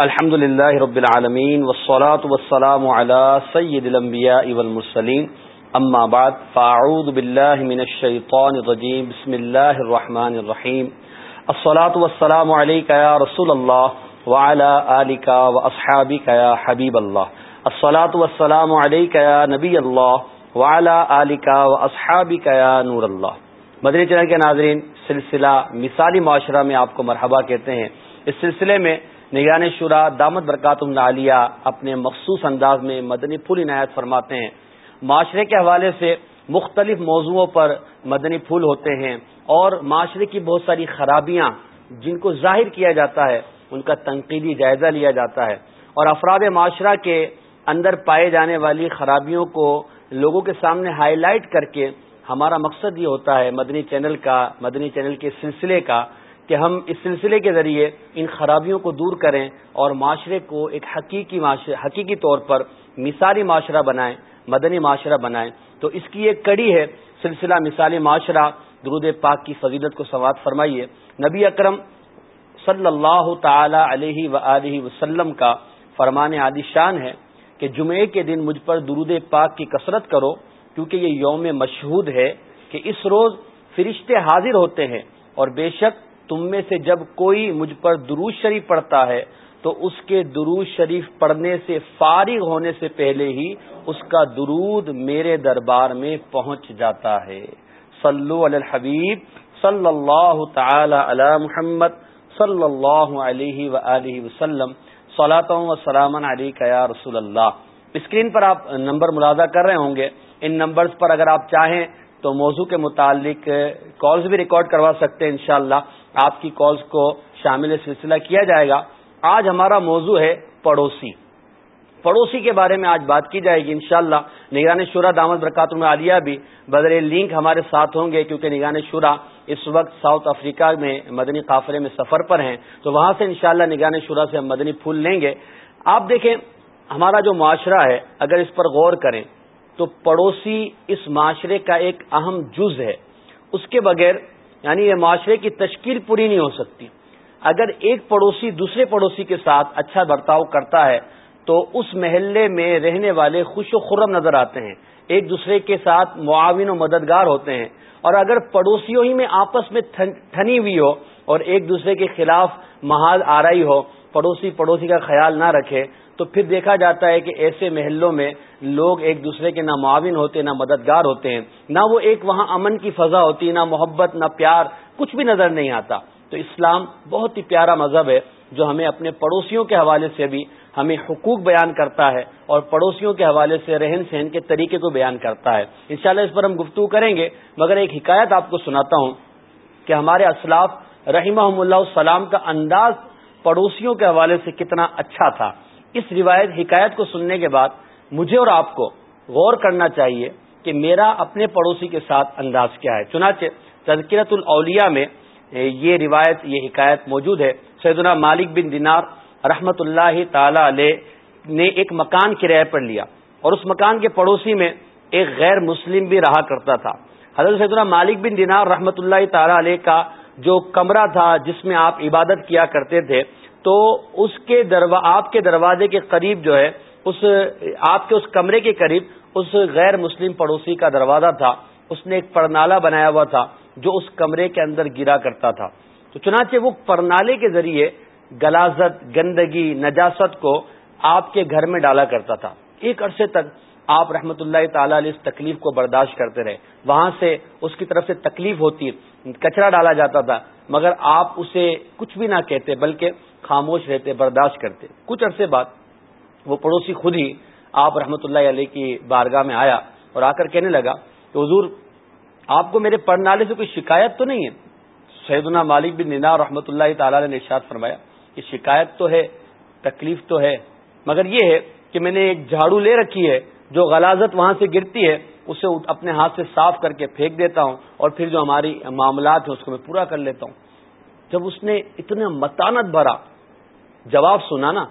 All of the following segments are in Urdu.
الحمد لله رب العالمين والصلاة والسلام على سيد الأنبياء والمرسلين أما بعد فأعوذ بالله من الشيطان الرجيم بسم الله الرحمن الرحيم الصلاة والسلام عليك يا رسول الله وعلى آلك وأصحابك يا حبيب الله الصلاة والسلام عليك يا نبي الله وعلى آلك وأصحابك يا نور الله مدنی چینل کے ناظرین، سلسلہ مثالی معاشرہ میں آپ کو مرحبا کہتے ہیں. اس سلسلے میں نگران شورا، دامت برکات عالیہ اپنے مخصوص انداز میں مدنی پھول عنایت فرماتے ہیں۔ معاشرے کے حوالے سے مختلف موضوعوں پر مدنی پھول ہوتے ہیں اور معاشرے کی بہت ساری خرابیاں جن کو ظاہر کیا جاتا ہے، ان کا تنقیدی جائزہ لیا جاتا ہے۔ اور افراد معاشرہ کے اندر پائے جانے والی خرابیوں کو لوگوں کے سامنے ہائی لائٹ کر کے ہمارا مقصد یہ ہوتا ہے، مدنی چینل کا، مدنی چینل کے سلسلے کا کہ ہم اس سلسلے کے ذریعے ان خرابیوں کو دور کریں اور معاشرے کو ایک حقیقی حقیقی طور پر مثالی معاشرہ بنائیں، مدنی معاشرہ بنائیں۔ تو اس کی ایک کڑی ہے سلسلہ مثالی معاشرہ۔ درود پاک کی فضیلت کو سوات فرمائیے۔ نبی اکرم صلی اللہ تعالی علیہ و وسلم کا فرمان عادی شان ہے کہ جمعے کے دن مجھ پر درود پاک کی کثرت کرو، کیونکہ یہ یوم مشہود ہے کہ اس روز فرشتے حاضر ہوتے ہیں اور بے شک تم میں سے جب کوئی مجھ پر دروز شریف پڑھتا ہے، تو اس کے درود شریف پڑھنے سے فارغ ہونے سے پہلے ہی اس کا درود میرے دربار میں پہنچ جاتا ہے۔ صلو علی الحبیب صلی اللہ تعالی علی محمد صلی اللہ علیہ و وسلم۔ صلاح و سلام علی یا رسول اللہ اسکرین پر آپ نمبر ملازہ کر رہے ہوں گے۔ ان نمبرز پر اگر آپ چاہیں تو موضوع کے متعلق کالز بھی ریکارڈ کروا سکتے ہیں انشاءاللہ۔ آپ کی کالز کو شامل سلسلہ کیا جائے گا۔ آج ہمارا موضوع ہے پڑوسی۔ پڑوسی کے بارے میں آج بات کی جائے گی انشاءاللہ۔ نگران شورا دامد برکات میں عالیہ بھی بدر لنک ہمارے ساتھ ہوں گے کیونکہ نگران شورا اس وقت ساؤتھ افریقہ میں مدنی قافلے میں سفر پر ہیں۔ تو وہاں سے انشاءاللہ شاء نگران شورا سے ہم مدنی پھول لیں گے۔ آپ دیکھیں، ہمارا جو معاشرہ ہے، اگر اس پر غور کریں، تو پڑوسی اس معاشرے کا ایک اہم جز ہے۔ اس کے بغیر یعنی یہ معاشرے کی تشکیل پوری نہیں ہو سکتی۔ اگر ایک پڑوسی دوسرے پڑوسی کے ساتھ اچھا برتاؤ کرتا ہے، تو اس محلے میں رہنے والے خوش و خرم نظر آتے ہیں۔ ایک دوسرے کے ساتھ معاون و مددگار ہوتے ہیں۔ اور اگر پڑوسیوں ہی میں آپس میں تھنی ہوئی ہو اور ایک دوسرے کے خلاف محاذ آ رہی ہو، پڑوسی پڑوسی کا خیال نہ رکھے تو پھر دیکھا جاتا ہے کہ ایسے محلوں میں لوگ ایک دوسرے کے نہ معاون ہوتے، نہ مددگار ہوتے ہیں۔ نہ وہ ایک وہاں امن کی فضا ہوتی، نہ محبت، نہ پیار، کچھ بھی نظر نہیں آتا۔ تو اسلام بہت ہی پیارا مذہب ہے جو ہمیں اپنے پڑوسیوں کے حوالے سے بھی ہمیں حقوق بیان کرتا ہے اور پڑوسیوں کے حوالے سے رہن سہن کے طریقے کو بیان کرتا ہے۔ انشاءاللہ اس پر ہم گفتگو کریں گے، مگر ایک حکایت آپ کو سناتا ہوں کہ ہمارے اسلاف رحمہ اللہ السلام کا انداز پڑوسیوں کے حوالے سے کتنا اچھا تھا۔ اس روایت حکایت کو سننے کے بعد مجھے اور آپ کو غور کرنا چاہیے کہ میرا اپنے پڑوسی کے ساتھ انداز کیا ہے۔ چنانچہ تذکرت الاولیاء میں یہ روایت، یہ حکایت موجود ہے۔ سیدنا مالک بن دینار رحمت اللہ تعالی علیہ نے ایک مکان کرایہ پر لیا اور اس مکان کے پڑوسی میں ایک غیر مسلم بھی رہا کرتا تھا۔ حضرت سیدنا مالک بن دینار رحمت اللہ تعالی علیہ کا جو کمرہ تھا جس میں آپ عبادت کیا کرتے تھے تو اس کے دروا، آپ کے دروازے کے قریب جو ہے، اس، آپ کے اس کمرے کے قریب اس غیر مسلم پڑوسی کا دروازہ تھا۔ اس نے ایک پرنالا بنایا ہوا تھا جو اس کمرے کے اندر گرا کرتا تھا۔ تو چنانچہ وہ پرنالے کے ذریعے گلازت گندگی، نجاست کو آپ کے گھر میں ڈالا کرتا تھا۔ ایک عرصے تک آپ رحمت اللہ تعالی علیہ اس تکلیف کو برداشت کرتے رہے۔ وہاں سے اس کی طرف سے تکلیف ہوتی، کچرا ڈالا جاتا تھا، مگر آپ اسے کچھ بھی نہ کہتے، بلکہ خاموش رہتے، برداشت کرتے۔ کچھ عرصے بعد وہ پڑوسی خود ہی آپ رحمت اللہ علیہ کی بارگاہ میں آیا اور آ کر کہنے لگا کہ حضور، آپ کو میرے پڑھنے سے کوئی شکایت تو نہیں ہے؟ سیدنا مالک بن نینا رحمۃ اللہ تعالی نے ارشاد فرمایا کہ شکایت تو ہے، تکلیف تو ہے، مگر یہ ہے کہ میں نے ایک جھاڑو لے رکھی ہے جو غلازت وہاں سے گرتی ہے، اسے اپنے ہاتھ سے صاف کر کے پھینک دیتا ہوں اور پھر جو ہماری معاملات ہیں اس کو میں پورا کر لیتا ہوں۔ جب اس نے اتنا متانت بھرا جواب سنا نا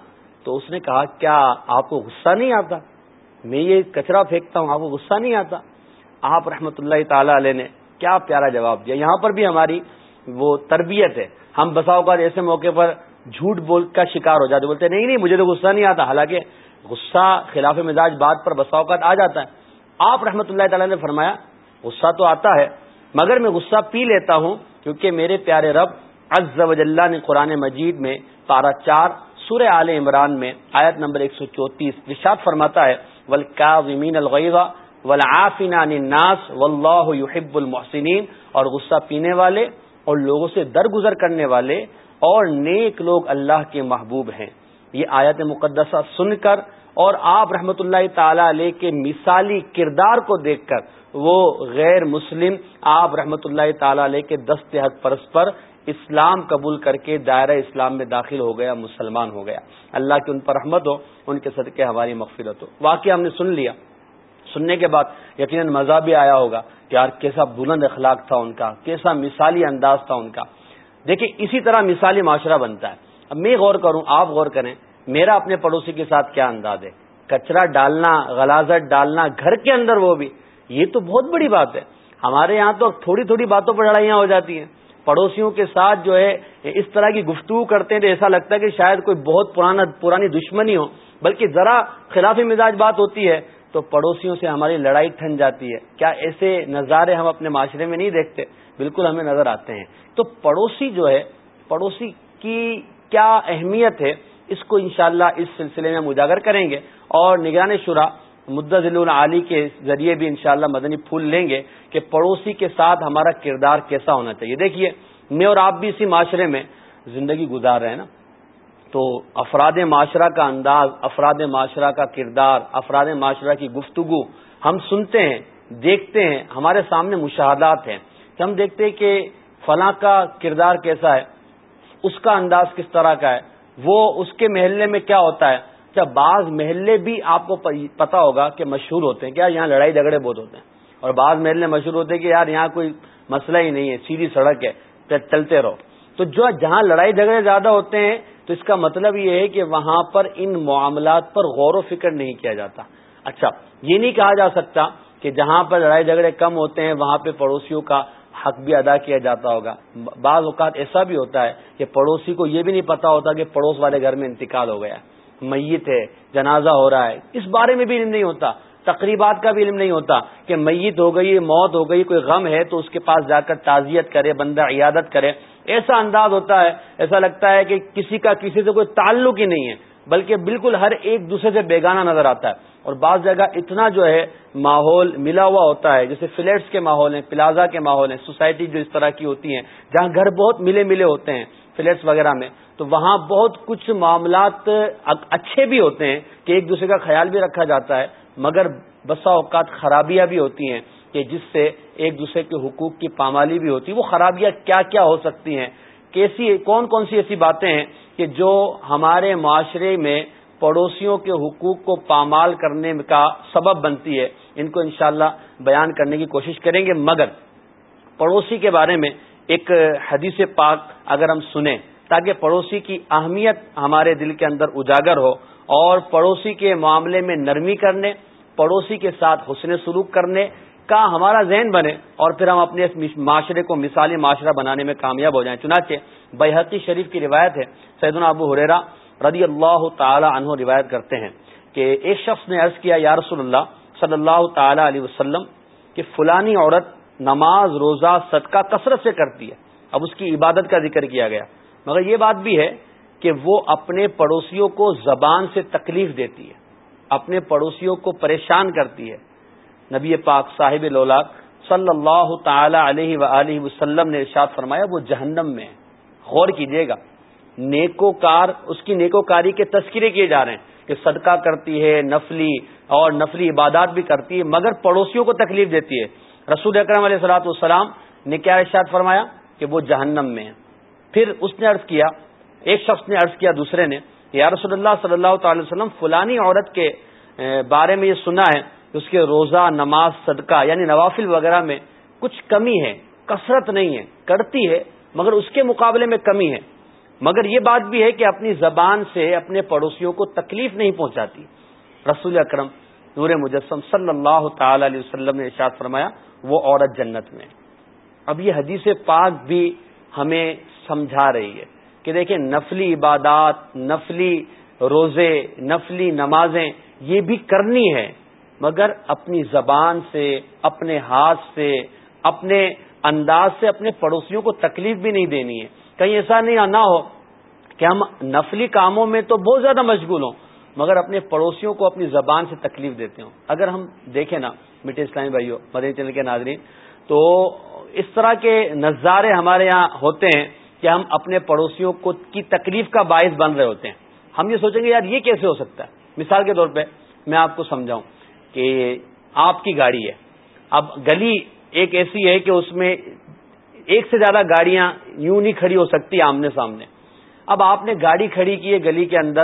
تو اس نے کہا، کیا آپ کو غصہ نہیں آتا؟ میں یہ کچرا پھینکتا ہوں، آپ کو غصہ نہیں آتا؟ آپ رحمت اللہ تعالی علیہ نے کیا پیارا جواب دیا۔ یہاں پر بھی ہماری وہ تربیت ہے۔ ہم بسا اوقات ایسے موقع پر جھوٹ بول کا شکار ہو جاتے، بولتے، نہیں نہیں، مجھے تو غصہ نہیں آتا. حالانکہ غصہ خلاف مزاج بات پر بسا اوقات آ جاتا ہے۔ آپ رحمت اللہ تعالی نے فرمایا، غصہ تو آتا ہے، مگر میں غصہ پی لیتا ہوں کیونکہ میرے پیارے رب عز و جلہ نے قرآن مجید میں پارا چار، سورہ عال عمران میں آیت نمبر ایک سو چوتیس رشاد فرماتا ہے ولکاظمین الغیبہ ولافین الناس واللہ یحب المحسنین اور غصہ پینے والے اور لوگوں سے درگزر کرنے والے اور نیک لوگ اللہ کے محبوب ہیں۔ یہ آیت مقدسہ سن کر اور آپ رحمت اللہ تعالی علیہ کے مثالی کردار کو دیکھ کر وہ غیر مسلم، آپ رحمت اللہ تعالی علیہ کے دست حق پرس پر اسلام قبول کر کے دائرہ اسلام میں داخل ہو گیا، مسلمان ہو گیا۔ اللہ کی ان پر رحمت ہو، ان کے صدقے ہماری مغفرت ہو۔ واقعہ ہم نے سن لیا۔ سننے کے بعد یقیناً مزہ بھی آیا ہوگا کہ یار کیسا بلند اخلاق تھا ان کا، کیسا مثالی انداز تھا ان کا۔ دیکھیں، اسی طرح مثالی معاشرہ بنتا ہے۔ اب میں غور کروں، آپ غور کریں، میرا اپنے پڑوسی کے ساتھ کیا انداز ہے؟ کچرا ڈالنا، غلازت ڈالنا، گھر کے اندر وہ بھی، یہ تو بہت بڑی بات ہے۔ ہمارے یہاں تو تھوڑی تھوڑی باتوں پر لڑائیاں ہو جاتی ہیں۔ پڑوسیوں کے ساتھ جو ہے، اس طرح کی گفتگو کرتے ہیں تو ایسا لگتا ہے کہ شاید کوئی بہت پرانا، پرانی دشمنی ہو۔ بلکہ ذرا خلافی مزاج بات ہوتی ہے تو پڑوسیوں سے ہماری لڑائی ٹھن جاتی ہے۔ کیا ایسے نظارے ہم اپنے معاشرے میں نہیں دیکھتے؟ بالکل ہمیں نظر آتے ہیں۔ تو پڑوسی جو ہے، پڑوسی کی کیا اہمیت ہے، اس کو انشاءاللہ اس سلسلے میں ہم اجاگر کریں گے۔ اور نگران شرا مدضل العلی کے ذریعے بھی انشاءاللہ مدنی پھول لیں گے کہ پڑوسی کے ساتھ ہمارا کردار کیسا ہونا چاہیے۔ دیکھیے، میں اور آپ بھی اسی معاشرے میں زندگی گزار رہے ہیں نا۔ تو افراد معاشرہ کا انداز، افراد معاشرہ کا کردار، افراد معاشرہ کی گفتگو ہم سنتے ہیں، دیکھتے ہیں، ہمارے سامنے مشاہدات ہیں۔ کہ ہم دیکھتے ہیں کہ فلاں کا کردار کیسا ہے، اس کا انداز کس طرح کا ہے، وہ اس کے محلے میں کیا ہوتا ہے۔ کیا بعض محلے بھی آپ کو پتا ہوگا کہ مشہور ہوتے ہیں کیا یہاں لڑائی جھگڑے بہت ہوتے ہیں۔ اور بعض محلے مشہور ہوتے ہیں کہ یار یہاں کوئی مسئلہ ہی نہیں ہے، سیدھی سڑک ہے چلتے رہو۔ تو جو جہاں لڑائی جھگڑے زیادہ ہوتے ہیں، تو اس کا مطلب یہ ہے کہ وہاں پر ان معاملات پر غور و فکر نہیں کیا جاتا۔ اچھا یہ نہیں کہا جا سکتا کہ جہاں پر لڑائی جھگڑے کم ہوتے ہیں، وہاں پہ پڑوسیوں کا حق بھی ادا کیا جاتا ہوگا۔ بعض اوقات ایسا بھی ہوتا ہے کہ پڑوسی کو یہ بھی نہیں پتا ہوتا کہ پڑوس والے گھر میں انتقال ہو گیا۔ میت ہے، جنازہ ہو رہا ہے۔ اس بارے میں بھی علم نہیں ہوتا۔ تقریبات کا بھی علم نہیں ہوتا کہ میت ہو گئی، موت ہو گئی، کوئی غم ہے تو اس کے پاس جا کر تعزیت کرے، بندہ عیادت کرے۔ ایسا انداز ہوتا ہے، ایسا لگتا ہے کہ کسی کا، کسی سے کوئی تعلق ہی نہیں ہے، بلکہ بالکل ہر ایک دوسرے سے بیگانہ نظر آتا ہے۔ اور بعض جگہ اتنا جو ہے، ماحول ملا ہوا ہوتا ہے، جیسے فلیٹس کے ماحول ہیں، پلازا کے ماحول ہیں، سوسائٹی جو اس طرح کی ہوتی ہیں، جہاں گھر بہت ملے ملے ہوتے ہیں۔ فلیٹس وغیرہ میں، تو وہاں بہت کچھ معاملات اچھے بھی ہوتے ہیں کہ ایک دوسرے کا خیال بھی رکھا جاتا ہے، مگر بسا اوقات خرابیاں بھی ہوتی ہیں کہ جس سے ایک دوسرے کے حقوق کی پامالی بھی ہوتی ہے۔ وہ خرابیاں کیا کیا ہو سکتی ہیں؟ کیسی کون کون سی ایسی باتیں ہیں کہ جو ہمارے معاشرے میں پڑوسیوں کے حقوق کو پامال کرنے کا سبب بنتی ہے، ان کو انشاءاللہ بیان کرنے کی کوشش کریں گے۔ مگر پڑوسی کے بارے میں ایک حدیث پاک اگر ہم سنیں تاکہ پڑوسی کی اہمیت ہمارے دل کے اندر اجاگر ہو اور پڑوسی کے معاملے میں نرمی کرنے، پڑوسی کے ساتھ حسن سلوک کرنے کا ہمارا ذہن بنے اور پھر ہم اپنے اس معاشرے کو مثالی معاشرہ بنانے میں کامیاب ہو جائیں۔ چنانچہ بحقی شریف کی روایت ہے، سیدنا ابو حریرا رضی اللہ تعالی عنہ روایت کرتے ہیں کہ ایک شخص نے عرض کیا، یا رسول اللہ، صلی اللہ تعالی علیہ وسلم، کہ فلانی عورت نماز، روزہ، صدقہ کثرت سے کرتی ہے۔ اب اس کی عبادت کا ذکر کیا گیا۔ مگر یہ بات بھی ہے کہ وہ اپنے پڑوسیوں کو زبان سے تکلیف دیتی ہے۔ اپنے پڑوسیوں کو پریشان کرتی ہے۔ نبی پاک صاحب لولاک صلی اللہ تعالی علیہ و وسلم نے ارشاد فرمایا، وہ جہنم میں غور کیجیے گا۔ نیکو کار اس کی نیکو کاری کے تذکرے کیے جا رہے ہیں کہ صدقہ کرتی ہے، نفلی اور نفلی عبادات بھی کرتی ہے، مگر پڑوسیوں کو تکلیف دیتی ہے۔ رسول اکرم علیہ صلاحت والسلام نے کیا ارشاد فرمایا کہ وہ جہنم میں ہے۔ پھر اس نے عرض کیا، ایک شخص نے عرض کیا دوسرے نے یا رسول اللہ صلی اللہ تعالی وسلم، فلانی عورت کے بارے میں یہ سنا ہے کہ اس کے روزہ، نماز، صدقہ یعنی نوافل وغیرہ میں کچھ کمی ہے، کثرت نہیں ہے، کرتی ہے، مگر اس کے مقابلے میں کمی ہے۔ مگر یہ بات بھی ہے کہ اپنی زبان سے، اپنے پڑوسیوں کو تکلیف نہیں پہنچاتی۔ رسول اکرم نور مجسم صلی اللہ تعالی علیہ وسلم نے ارشاد فرمایا، وہ عورت جنت میں۔ اب یہ حدیث پاک بھی ہمیں سمجھا رہی ہے کہ دیکھیں، نفلی عبادات، نفلی روزے، نفلی نمازیں یہ بھی کرنی ہے، مگر اپنی زبان سے، اپنے ہاتھ سے، اپنے انداز سے، اپنے پڑوسیوں کو تکلیف بھی نہیں دینی ہے۔ کہیں ایسا نہیں نہ ہو کہ ہم نفلی کاموں میں تو بہت زیادہ مشغول ہوں۔ مگر اپنے پڑوسیوں کو اپنی زبان سے تکلیف دیتے ہوں۔ اگر ہم دیکھیں نا، میٹھے اسلامی بھائیوں مدنی چینل کے ناظرین، تو اس طرح کے نظارے ہمارے یہاں ہوتے ہیں کہ ہم اپنے پڑوسیوں کو کی تکلیف کا باعث بن رہے ہوتے ہیں۔ ہم یہ سوچیں گے، یار، یہ کیسے ہو سکتا ہے؟ مثال کے طور پہ میں آپ کو سمجھاؤں کہ آپ کی گاڑی ہے۔ اب گلی ایک ایسی ہے کہ اس میں ایک سے زیادہ گاڑیاں یوں نہیں کھڑی ہو سکتی آمنے سامنے۔ اب آپ نے گاڑی کھڑی کی ہے گلی کے اندر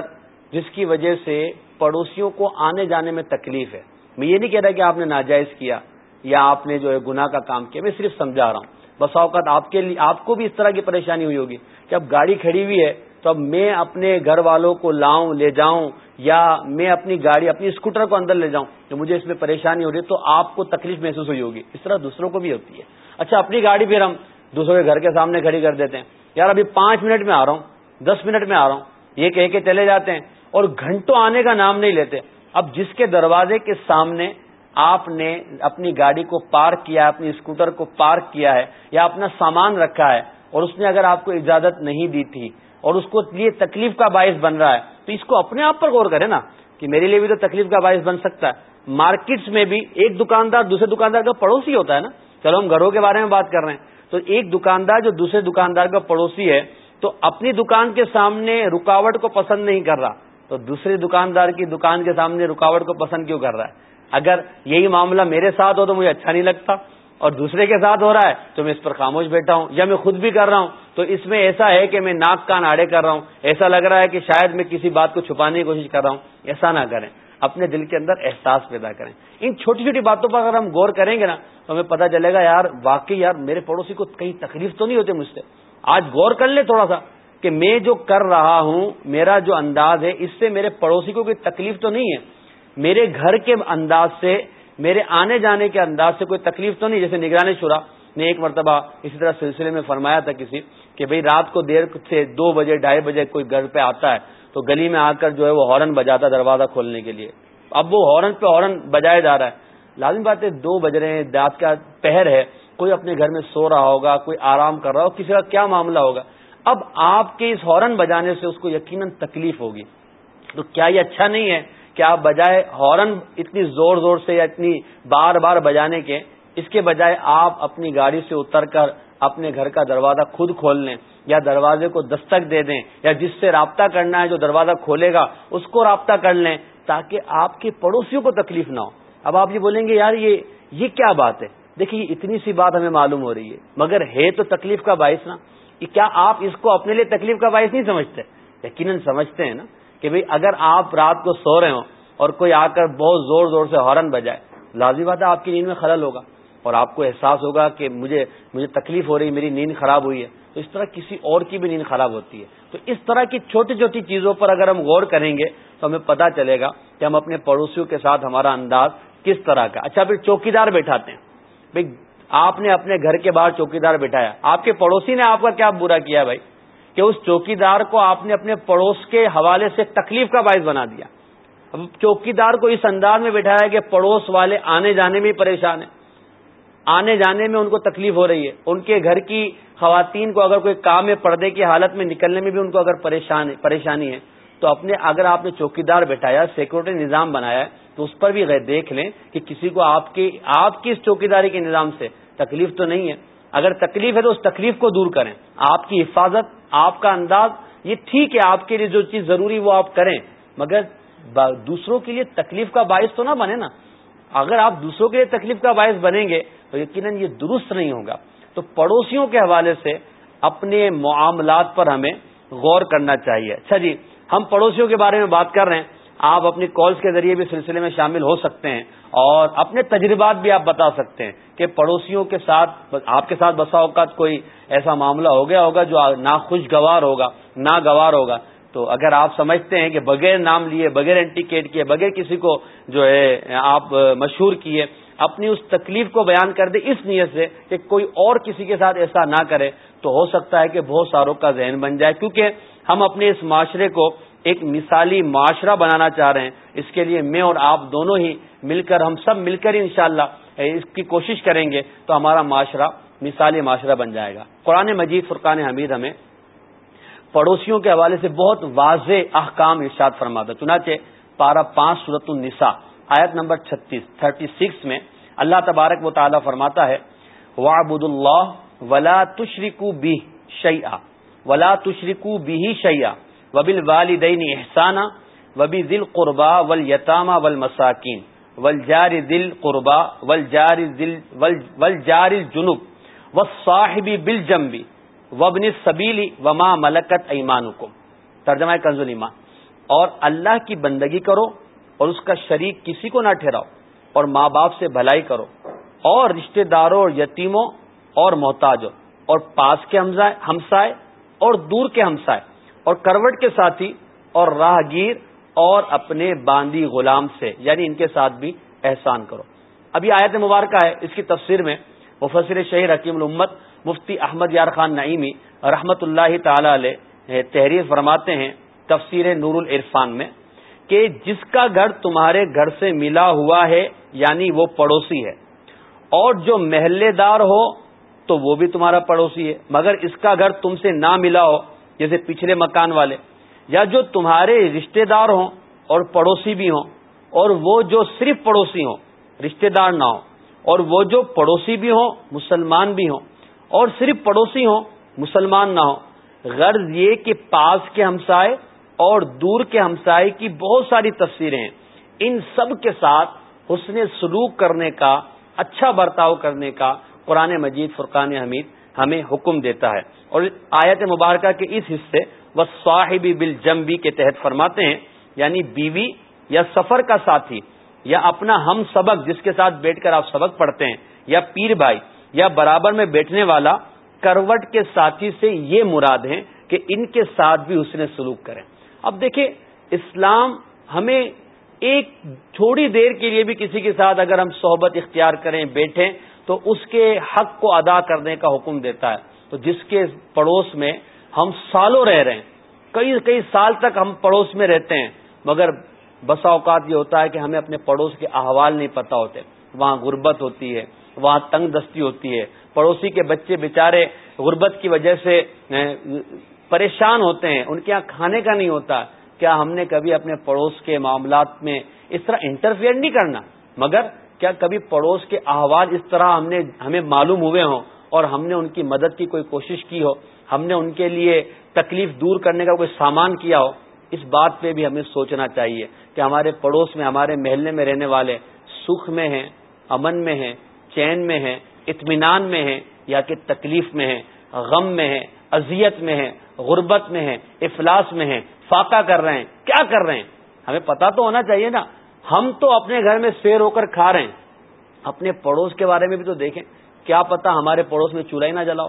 جس کی وجہ سے پڑوسیوں کو آنے جانے میں تکلیف ہے۔ میں یہ نہیں کہہ رہا کہ آپ نے ناجائز کیا یا آپ نے جو ہے گناہ کا کام کیا، میں صرف سمجھا رہا ہوں۔ بس اوقات آپ کے لیے، آپ کو بھی اس طرح کی پریشانی ہوئی ہوگی کہ اب گاڑی کھڑی ہوئی ہے تو اب میں اپنے گھر والوں کو لاؤں، لے جاؤں یا میں اپنی گاڑی، اپنی اسکوٹر کو اندر لے جاؤں تو مجھے اس میں پریشانی ہو رہی ہے تو آپ کو تکلیف محسوس ہوئی ہوگی۔ اس طرح دوسروں کو بھی ہوتی ہے۔ اچھا اپنی گاڑی پھر ہم دوسروں کے گھر کے سامنے کھڑی کر دیتے ہیں۔ یار، ابھی پانچ منٹ میں آ رہا ہوں، دس منٹ میں آ رہا ہوں۔ یہ کہہ کے چلے جاتے ہیں۔ اور گھنٹوں آنے کا نام نہیں لیتے۔ اب جس کے دروازے کے سامنے آپ نے اپنی گاڑی کو پارک کیا اپنی اسکوٹر کو پارک کیا ہے یا اپنا سامان رکھا ہے اور اس نے اگر آپ کو اجازت نہیں دی تھی اور اس کو لیے تکلیف کا باعث بن رہا ہے، تو اس کو اپنے آپ پر غور کرے نا کہ میرے لیے بھی تو تکلیف کا باعث بن سکتا ہے۔ مارکیٹس میں بھی ایک دکاندار دوسرے دکاندار کا پڑوسی ہوتا ہے نا۔ چلو ہم گھروں کے بارے میں بات کر رہے ہیں۔ تو ایک دکاندار جو دوسرے دکاندار کا پڑوسی ہے، تو اپنی دکان کے سامنے رکاوٹ کو پسند نہیں کر رہا۔ تو دوسرے دکاندار کی دکان کے سامنے رکاوٹ کو پسند کیوں کر رہا ہے؟ اگر یہی معاملہ میرے ساتھ ہو تو مجھے اچھا نہیں لگتا، اور دوسرے کے ساتھ ہو رہا ہے تو میں اس پر خاموش بیٹھا ہوں، یا میں خود بھی کر رہا ہوں، تو اس میں ایسا ہے کہ میں ناک کان آڑے کر رہا ہوں، ایسا لگ رہا ہے کہ شاید میں کسی بات کو چھپانے کی کوشش کر رہا ہوں، ایسا نہ کریں، اپنے دل کے اندر احساس پیدا کریں۔ ان چھوٹی چھوٹی باتوں پر اگر ہم غور کریں گے نا، تو ہمیں پتہ چلے گا یار، واقعی یار، میرے پڑوسی کو کہیں تکلیف تو نہیں ہوتی مجھ سے؟ آج غور کر لیں تھوڑا سا۔ کہ میں جو کر رہا ہوں، میرا جو انداز ہے، اس سے میرے پڑوسی کو کوئی تکلیف تو نہیں ہے؟ میرے گھر کے انداز سے، میرے آنے جانے کے انداز سے کوئی تکلیف تو نہیں؟ جیسے نگرانی شورا نے ایک مرتبہ اسی طرح سلسلے میں فرمایا تھا کسی کہ بھئی رات کو دیر سے دو بجے، ڈھائی بجے کوئی گھر پہ آتا ہے، تو گلی میں آ کر جو ہے وہ ہارن بجاتا دروازہ کھولنے کے لیے۔ اب وہ ہارن پہ ہارن بجایا جا رہا ہے۔ لازم بات ہے دو بج رہے ہیں، رات کا پہر ہے، کوئی اپنے گھر میں سو رہا ہوگا، کوئی آرام کر رہا ہو کسی کا کیا معاملہ ہوگا؟ اب آپ کے اس ہارن بجانے سے اس کو یقیناً تکلیف ہوگی۔ تو کیا یہ اچھا نہیں ہے کہ آپ بجائے ہارن اتنی زور زور سے یا اتنی بار بار بجانے کے، اس کے بجائے آپ اپنی گاڑی سے اتر کر اپنے گھر کا دروازہ خود کھول لیں یا دروازے کو دستک دے دیں یا جس سے رابطہ کرنا ہے جو دروازہ کھولے گا، اس کو رابطہ کر لیں تاکہ آپ کے پڑوسیوں کو تکلیف نہ ہو۔ اب آپ یہ بولیں گے، یار یہ یہ کیا بات ہے؟ دیکھیے اتنی سی بات ہمیں معلوم ہو رہی ہے۔ مگر ہے تو تکلیف کا باعث نا۔ کیا آپ اس کو اپنے لیے تکلیف کا باعث نہیں سمجھتے؟ یقیناً سمجھتے ہیں نا کہ بھئی اگر آپ رات کو سو رہے ہوں اور کوئی آ کر بہت زور زور سے ہارن بجائے، لازمی بات ہے آپ کی نیند میں خلل ہوگا اور آپ کو احساس ہوگا کہ مجھے مجھے تکلیف ہو رہی میری نیند خراب ہوئی ہے۔ تو اس طرح کسی اور کی بھی نیند خراب ہوتی ہے۔ تو اس طرح کی چھوٹی چھوٹی چیزوں پر اگر ہم غور کریں گے تو ہمیں پتا چلے گا کہ ہم اپنے پڑوسیوں کے ساتھ ہمارا انداز کس طرح کا اچھا پھر چوکی دار بیٹھاتے ہیں۔ بھائی آپ نے اپنے گھر کے باہر چوکی دار بٹھایا۔ آپ کے پڑوسی نے آپ کا کیا برا کیا بھائی؟ کہ اس چوکی دار کو آپ نے اپنے پڑوس کے حوالے سے تکلیف کا باعث بنا دیا۔ اب چوکی دار کو اس انداز میں بٹھایا کہ پڑوس والے آنے جانے میں پریشان ہیں۔ آنے جانے میں ان کو تکلیف ہو رہی ہے۔ ان کے گھر کی خواتین کو اگر کوئی کام میں پردے کی حالت میں نکلنے میں بھی ان کو اگر پریشانی ہے، تو اپنے اگر آپ نے چوکی دار بٹھایا، سیکورٹی نظام بنایا ہے، تو اس پر بھی دیکھ لیں کہ کسی کو آپ کی آپ کی اس چوکی داری کے نظام سے تکلیف تو نہیں ہے۔ اگر تکلیف ہے تو اس تکلیف کو دور کریں۔ آپ کی حفاظت، آپ کا انداز، یہ ٹھیک ہے آپ کے لیے جو چیز ضروری وہ آپ کریں۔ مگر دوسروں کے لیے تکلیف کا باعث تو نہ بنے نا۔ اگر آپ دوسروں کے لیے تکلیف کا باعث بنیں گے تو یقیناً یہ درست نہیں ہوگا۔ تو پڑوسیوں کے حوالے سے اپنے معاملات پر ہمیں غور کرنا چاہیے۔ اچھا جی ہم پڑوسیوں کے بارے میں بات کر رہے ہیں۔ آپ اپنی کالز کے ذریعے بھی سلسلے میں شامل ہو سکتے ہیں اور اپنے تجربات بھی آپ بتا سکتے ہیں کہ پڑوسیوں کے ساتھ آپ کے ساتھ بسا اوقات کوئی ایسا معاملہ ہو گیا ہوگا جو ناخوشگوار ہوگا، ناگوار ہوگا؟ تو اگر آپ سمجھتے ہیں کہ بغیر نام لیے، بغیر انٹیکیٹ کیے، بغیر کسی کو جو ہے آپ مشہور کیے، اپنی اس تکلیف کو بیان کر دے اس نیت سے کہ کوئی اور کسی کے ساتھ ایسا نہ کرے، تو ہو سکتا ہے کہ بہت ساروں کا ذہن بن جائے۔ کیونکہ ہم اپنے اس معاشرے کو ایک مثالی معاشرہ بنانا چاہ رہے ہیں۔ اس کے لیے میں اور آپ دونوں ہی مل کر، ہم سب مل کر انشاءاللہ اس کی کوشش کریں گے تو ہمارا معاشرہ مثالی معاشرہ بن جائے گا۔ قرآن مجید، فرقان حمید ہمیں پڑوسیوں کے حوالے سے بہت واضح احکام ارشاد فرماتا چنانچہ پارہ پانچ صورت النساء، آیت نمبر چھتیس، تھرٹی سکس میں اللہ تبارک و تعالیٰ فرماتا ہے وابد اللہ ولا تشریق بھی شعیٰ ولا تشریق بھی شعیہ وبل والدین احسانہ وبی دل قربا ول یتامہ ول مساکین ول جار دل قربا ول جار دل جنوب و صاحبی بل جمبی وبن سبیلی وما ملکت ایمان ترجمہ کنزل ایمان اور اللہ کی بندگی کرو اور اس کا شریک کسی کو نہ ٹھہراؤ اور ماں باپ سے بھلائی کرو اور رشتہ داروں اور یتیموں اور محتاجوں اور پاس کے ہمسائے اور دور کے ہمسائے اور کروٹ کے ساتھی اور راہ گیر اور اپنے باندی غلام سے یعنی ان کے ساتھ بھی احسان کرو۔ ابھی آیت مبارکہ ہے، اس کی تفسیر میں مفسر شہر حکیم الامت مفتی احمد یار خان نعیمی رحمت اللہ تعالی علیہ تحریر فرماتے ہیں تفسیر نور العرفان میں کہ جس کا گھر تمہارے گھر سے ملا ہوا ہے یعنی وہ پڑوسی ہے، اور جو محلے دار ہو تو وہ بھی تمہارا پڑوسی ہے، مگر اس کا گھر تم سے نہ ملا ہو جیسے پچھلے مکان والے، یا جو تمہارے رشتہ دار ہوں اور پڑوسی بھی ہوں، اور وہ جو صرف پڑوسی ہوں، رشتہ دار نہ ہوں، اور وہ جو پڑوسی بھی ہوں، مسلمان بھی ہوں، اور صرف پڑوسی ہوں، مسلمان نہ ہوں۔ غرض یہ کہ پاس کے ہمسائے اور دور کے ہمسائے کی بہت ساری تفسیریں ہیں۔ ان سب کے ساتھ حسن سلوک کرنے کا اچھا برتاؤ کرنے کا قرآن مجید فرقان حمید ہمیں حکم دیتا ہے۔ اور آیت مبارکہ کے اس حصے وہ صاحبی بل جمبی کے تحت فرماتے ہیں یعنی بیوی یا سفر کا ساتھی یا اپنا ہم سبق جس کے ساتھ بیٹھ کر آپ سبق پڑھتے ہیں، یا پیر بھائی یا برابر میں بیٹھنے والا کروٹ کے ساتھی سے یہ مراد ہیں کہ ان کے ساتھ بھی اس نے سلوک کریں۔ اب دیکھیں، اسلام ہمیں ایک تھوڑی دیر کے لیے بھی کسی کے ساتھ اگر ہم صحبت اختیار کریں، بیٹھیں، تو اس کے حق کو ادا کرنے کا حکم دیتا ہے۔ تو جس کے پڑوس میں ہم سالوں رہ رہے ہیں، کئی کئی سال تک ہم پڑوس میں رہتے ہیں، مگر بسا اوقات یہ ہوتا ہے کہ ہمیں اپنے پڑوس کے احوال نہیں پتا ہوتے، وہاں غربت ہوتی ہے، وہاں تنگ دستی ہوتی ہے، پڑوسی کے بچے بےچارے غربت کی وجہ سے پریشان ہوتے ہیں، ان کے یہاں کھانے کا نہیں ہوتا، کیا ہم نے کبھی اپنے پڑوس کے معاملات میں اس طرح انٹرفیئر نہیں کرنا؟ مگر کیا کبھی پڑوس کے احوال اس طرح ہم نے، ہمیں معلوم ہوئے ہوں؟ اور ہم نے ان کی مدد کی، کوئی کوشش کی ہو، ہم نے ان کے لیے تکلیف دور کرنے کا کوئی سامان کیا ہو، اس بات پہ بھی ہمیں سوچنا چاہیے کہ ہمارے پڑوس میں، ہمارے محلے میں رہنے والے سکھ میں ہیں، امن میں ہیں، چین میں ہیں، اطمینان میں ہیں یا کہ تکلیف میں ہیں، غم میں ہیں، اذیت میں ہیں، غربت میں ہیں، افلاس میں ہیں، فاقہ کر رہے ہیں، کیا کر رہے ہیں؟ ہمیں پتا تو ہونا چاہیے نا، ہم تو اپنے گھر میں سیر ہو کر کھا رہے ہیں۔ اپنے پڑوس کے بارے میں بھی تو دیکھیں۔ کیا پتا ہمارے پڑوس میں چولہا ہی نہ جلاؤ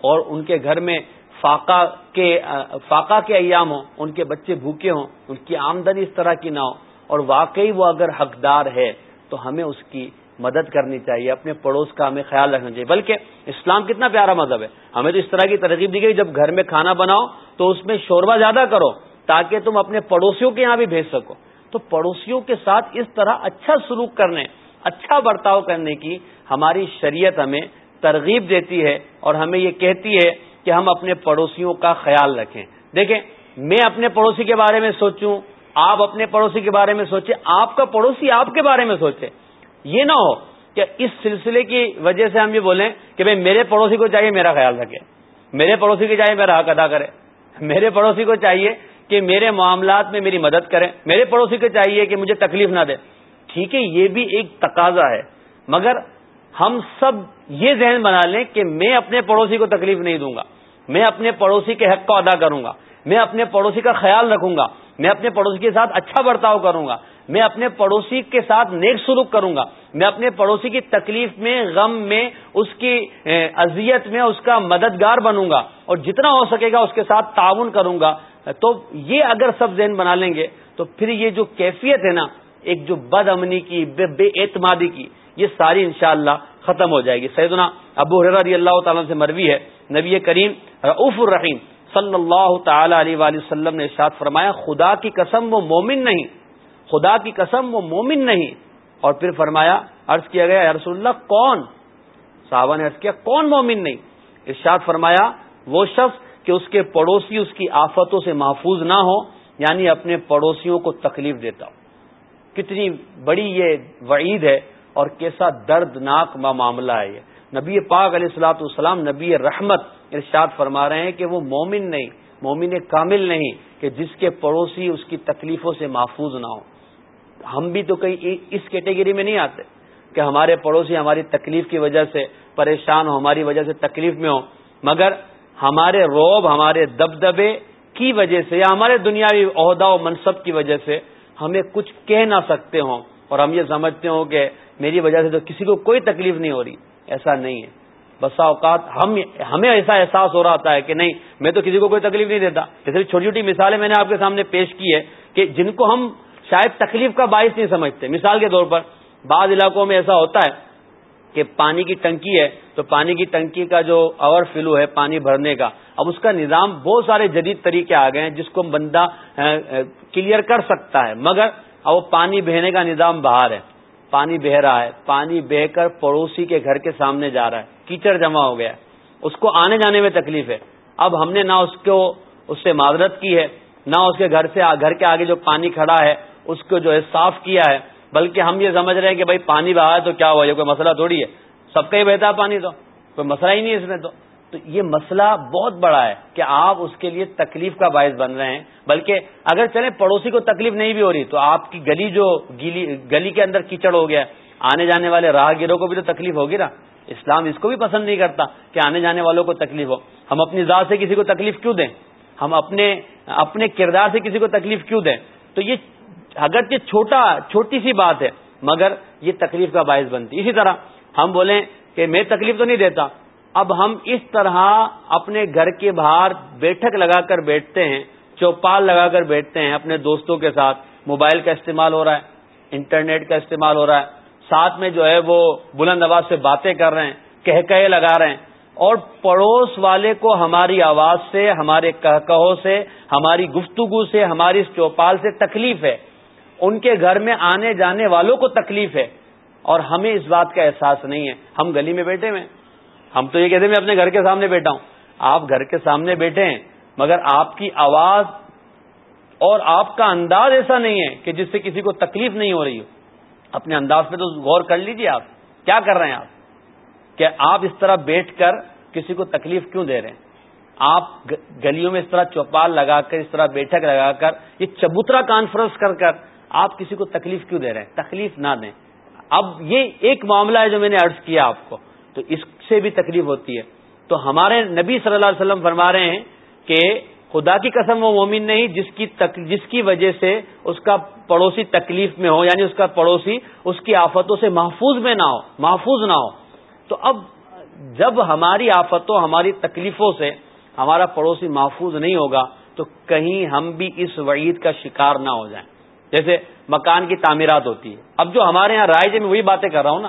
اور ان کے گھر میں فاقہ کے فاقہ کے ایام ہوں، ان کے بچے بھوکے ہوں، ان کی آمدنی اس طرح کی نہ ہو۔ اور واقعی وہ اگر حقدار ہے تو ہمیں اس کی مدد کرنی چاہیے، اپنے پڑوس کا ہمیں خیال رکھنا چاہیے۔ بلکہ اسلام کتنا پیارا مذہب ہے۔ ہمیں تو اس طرح کی ترغیب دی گئی، جب گھر میں کھانا بناؤ تو اس میں شوربہ زیادہ کرو تاکہ تم اپنے پڑوسیوں کے یہاں بھی بھیج سکو۔ تو پڑوسیوں کے ساتھ اس طرح اچھا سلوک کرنے اچھا برتاؤ کرنے کی ہماری شریعت ہمیں ترغیب دیتی ہے اور ہمیں یہ کہتی ہے کہ ہم اپنے پڑوسیوں کا خیال رکھیں۔ دیکھیں، میں اپنے پڑوسی کے بارے میں سوچوں، آپ اپنے پڑوسی کے بارے میں سوچیں، آپ کا پڑوسی آپ کے بارے میں سوچے۔ یہ نہ ہو کہ اس سلسلے کی وجہ سے ہم یہ بولیں کہ بھائی میرے پڑوسی کو چاہیے میرا خیال رکھے، میرے پڑوسی کو چاہیے میرا حق ادا کرے، میرے پڑوسی کو چاہیے کہ میرے معاملات میں میری مدد کریں میرے پڑوسی کو چاہیے کہ مجھے تکلیف نہ دے۔ ٹھیک ہے، یہ بھی ایک تقاضا ہے، مگر ہم سب یہ ذہن بنا لیں کہ میں اپنے پڑوسی کو تکلیف نہیں دوں گا۔ میں اپنے پڑوسی کے حق کو ادا کروں گا۔ میں اپنے پڑوسی کا خیال رکھوں گا۔ میں اپنے پڑوسی کے ساتھ اچھا برتاؤ کروں گا۔ میں اپنے پڑوسی کے ساتھ نیک سلوک کروں گا۔ میں اپنے پڑوسی کی تکلیف میں، غم میں، اس کی اذیت میں اس کا مددگار بنوں گا۔ اور جتنا ہو سکے گا اس کے ساتھ تعاون کروں گا۔ تو یہ اگر سب ذہن بنا لیں گے، تو پھر یہ جو کیفیت ہے نا، ایک جو بد امنی کی بے اعتمادی کی یہ ساری انشاءاللہ ختم ہو جائے گی۔ سیدنا ابو رضی اللہ تعالیٰ سے مروی ہے۔ نبی کریم رعف الرحیم صلی اللہ تعالی علیہ وآلہ وسلم نے ارشاد فرمایا، خدا کی قسم وہ مومن نہیں، خدا کی قسم وہ مومن نہیں۔ اور پھر فرمایا، عرض کیا گیا رسول اللہ، کون؟ صحابہ نے عرض کیا، کون مومن نہیں؟ ارشاد فرمایا، وہ شخص کہ اس کے پڑوسی اس کی آفتوں سے محفوظ نہ ہو یعنی اپنے پڑوسیوں کو تکلیف دیتا ہو۔ کتنی بڑی یہ وعید ہے اور کیسا دردناک معاملہ ہے یہ۔ نبی پاک علیہ السلاۃ والسلام، نبی رحمت ارشاد فرما رہے ہیں کہ وہ مومن نہیں، مومن کامل نہیں، کہ جس کے پڑوسی اس کی تکلیفوں سے محفوظ نہ ہو۔ ہم بھی تو کہیں اس کیٹیگری میں نہیں آتے کہ ہمارے پڑوسی ہماری تکلیف کی وجہ سے پریشان ہو ہماری وجہ سے تکلیف میں ہو مگر ہمارے روب ہمارے دبدبے کی وجہ سے یا ہمارے دنیاوی عہدہ و منصب کی وجہ سے ہمیں کچھ کہہ نہ سکتے ہوں۔ اور ہم یہ سمجھتے ہوں کہ میری وجہ سے تو کسی کو کوئی تکلیف نہیں ہو رہی، ایسا نہیں ہے۔ بسا اوقات ہم، ہمیں ایسا احساس ہو رہا ہے کہ نہیں، میں تو کسی کو کوئی تکلیف نہیں دیتا۔ جیسے چھوٹی چھوٹی مثالیں میں نے آپ کے سامنے پیش کی ہے کہ جن کو ہم شاید تکلیف کا باعث نہیں سمجھتے۔ مثال کے طور پر، بعض علاقوں میں ایسا ہوتا ہے کہ پانی کی ٹنکی ہے تو پانی کی ٹنکی کا جو اوور فلو ہے پانی بھرنے کا، اب اس کا نظام بہت سارے جدید طریقے آ گئے ہیں جس کو بندہ کلیئر کر سکتا ہے۔ مگر اب وہ پانی بہنے کا نظام باہر ہے۔ پانی بہ رہا ہے، پانی بہ کر پڑوسی کے گھر کے سامنے جا رہا ہے، کیچڑ جمع ہو گیا اس کو آنے جانے میں تکلیف ہے۔ اب ہم نے نہ اس کو، اس سے معذرت کی ہے، نہ اس کے گھر سے گھر کے آگے جو پانی کھڑا ہے، اس کو جو ہے صاف کیا ہے۔ بلکہ ہم یہ سمجھ رہے ہیں کہ بھائی پانی بہا ہے تو کیا ہوا؟ یہ کوئی مسئلہ تھوڑی ہے۔ سب کا ہی بہتا ہے پانی تو، کوئی مسئلہ ہی نہیں ہے اس میں تو۔ تو یہ مسئلہ بہت بڑا ہے کہ آپ اس کے لیے تکلیف کا باعث بن رہے ہیں۔ بلکہ اگر چلے پڑوسی کو تکلیف نہیں بھی ہو رہی تو آپ کی گلی جو گلی گلی کے اندر کیچڑ ہو گیا، آنے جانے والے راہ گیروں کو بھی تو تکلیف ہوگی نا۔ اسلام اس کو بھی پسند نہیں کرتا کہ آنے جانے والوں کو تکلیف ہو۔ ہم اپنی ذات سے کسی کو تکلیف کیوں دیں؟ ہم اپنے اپنے کردار سے کسی کو تکلیف کیوں دیں؟ تو یہ اگر یہ چھوٹا، چھوٹی سی بات ہے، مگر یہ تکلیف کا باعث بنتی۔ اسی طرح ہم بولیں کہ میں تکلیف تو نہیں دیتا اب ہم اس طرح اپنے گھر کے باہر بیٹھک لگا کر بیٹھتے ہیں، چوپال لگا کر بیٹھتے ہیں اپنے دوستوں کے ساتھ۔ موبائل کا استعمال ہو رہا ہے، انٹرنیٹ کا استعمال ہو رہا ہے۔ ساتھ میں جو ہے وہ بلند آواز سے باتیں کر رہے ہیں کہہ کہے لگا رہے ہیں۔ اور پڑوس والے کو ہماری آواز سے، ہمارے کہو سے، ہماری گفتگو سے، ہماری اس چوپال سے تکلیف ہے۔ ان کے گھر میں آنے جانے والوں کو تکلیف ہے۔ اور ہمیں اس بات کا احساس نہیں ہے۔ ہم گلی میں بیٹھے ہوئے ہم تو یہ کہتے ہیں میں اپنے گھر کے سامنے بیٹھا ہوں۔ آپ گھر کے سامنے بیٹھے ہیں، مگر آپ کی آواز اور آپ کا انداز ایسا نہیں ہے کہ جس سے کسی کو تکلیف نہیں ہو رہی ہو۔ اپنے انداز پہ تو غور کر لیجیے آپ۔ کیا کر رہے ہیں آپ؟ کہ آپ اس طرح بیٹھ کر کسی کو تکلیف کیوں دے رہے ہیں؟ آپ گلیوں میں اس طرح چوپال لگا کر، اس طرح بیٹھک لگا کر، یہ چبوترا کانفرنس کر کر آپ کسی کو تکلیف کیوں دے رہے ہیں؟ تکلیف نہ دیں۔ اب یہ ایک معاملہ ہے جو میں نے ارض کیا آپ کو۔ تو اس سے بھی تکلیف ہوتی ہے۔ تو ہمارے نبی صلی اللہ علیہ وسلم فرما رہے ہیں کہ خدا کی قسم وہ مومن نہیں جس کی تک، جس کی وجہ سے اس کا پڑوسی تکلیف میں ہو یعنی اس کا پڑوسی اس کی آفتوں سے محفوظ میں نہ ہو، محفوظ نہ ہو۔ تو اب جب ہماری آفتوں، ہماری تکلیفوں سے ہمارا پڑوسی محفوظ نہیں ہوگا، تو کہیں ہم بھی اس وعید کا شکار نہ ہو جائیں۔ جیسے مکان کی تعمیرات ہوتی ہے۔ اب جو ہمارے یہاں رائے میں وہی باتیں کر رہا ہوں نا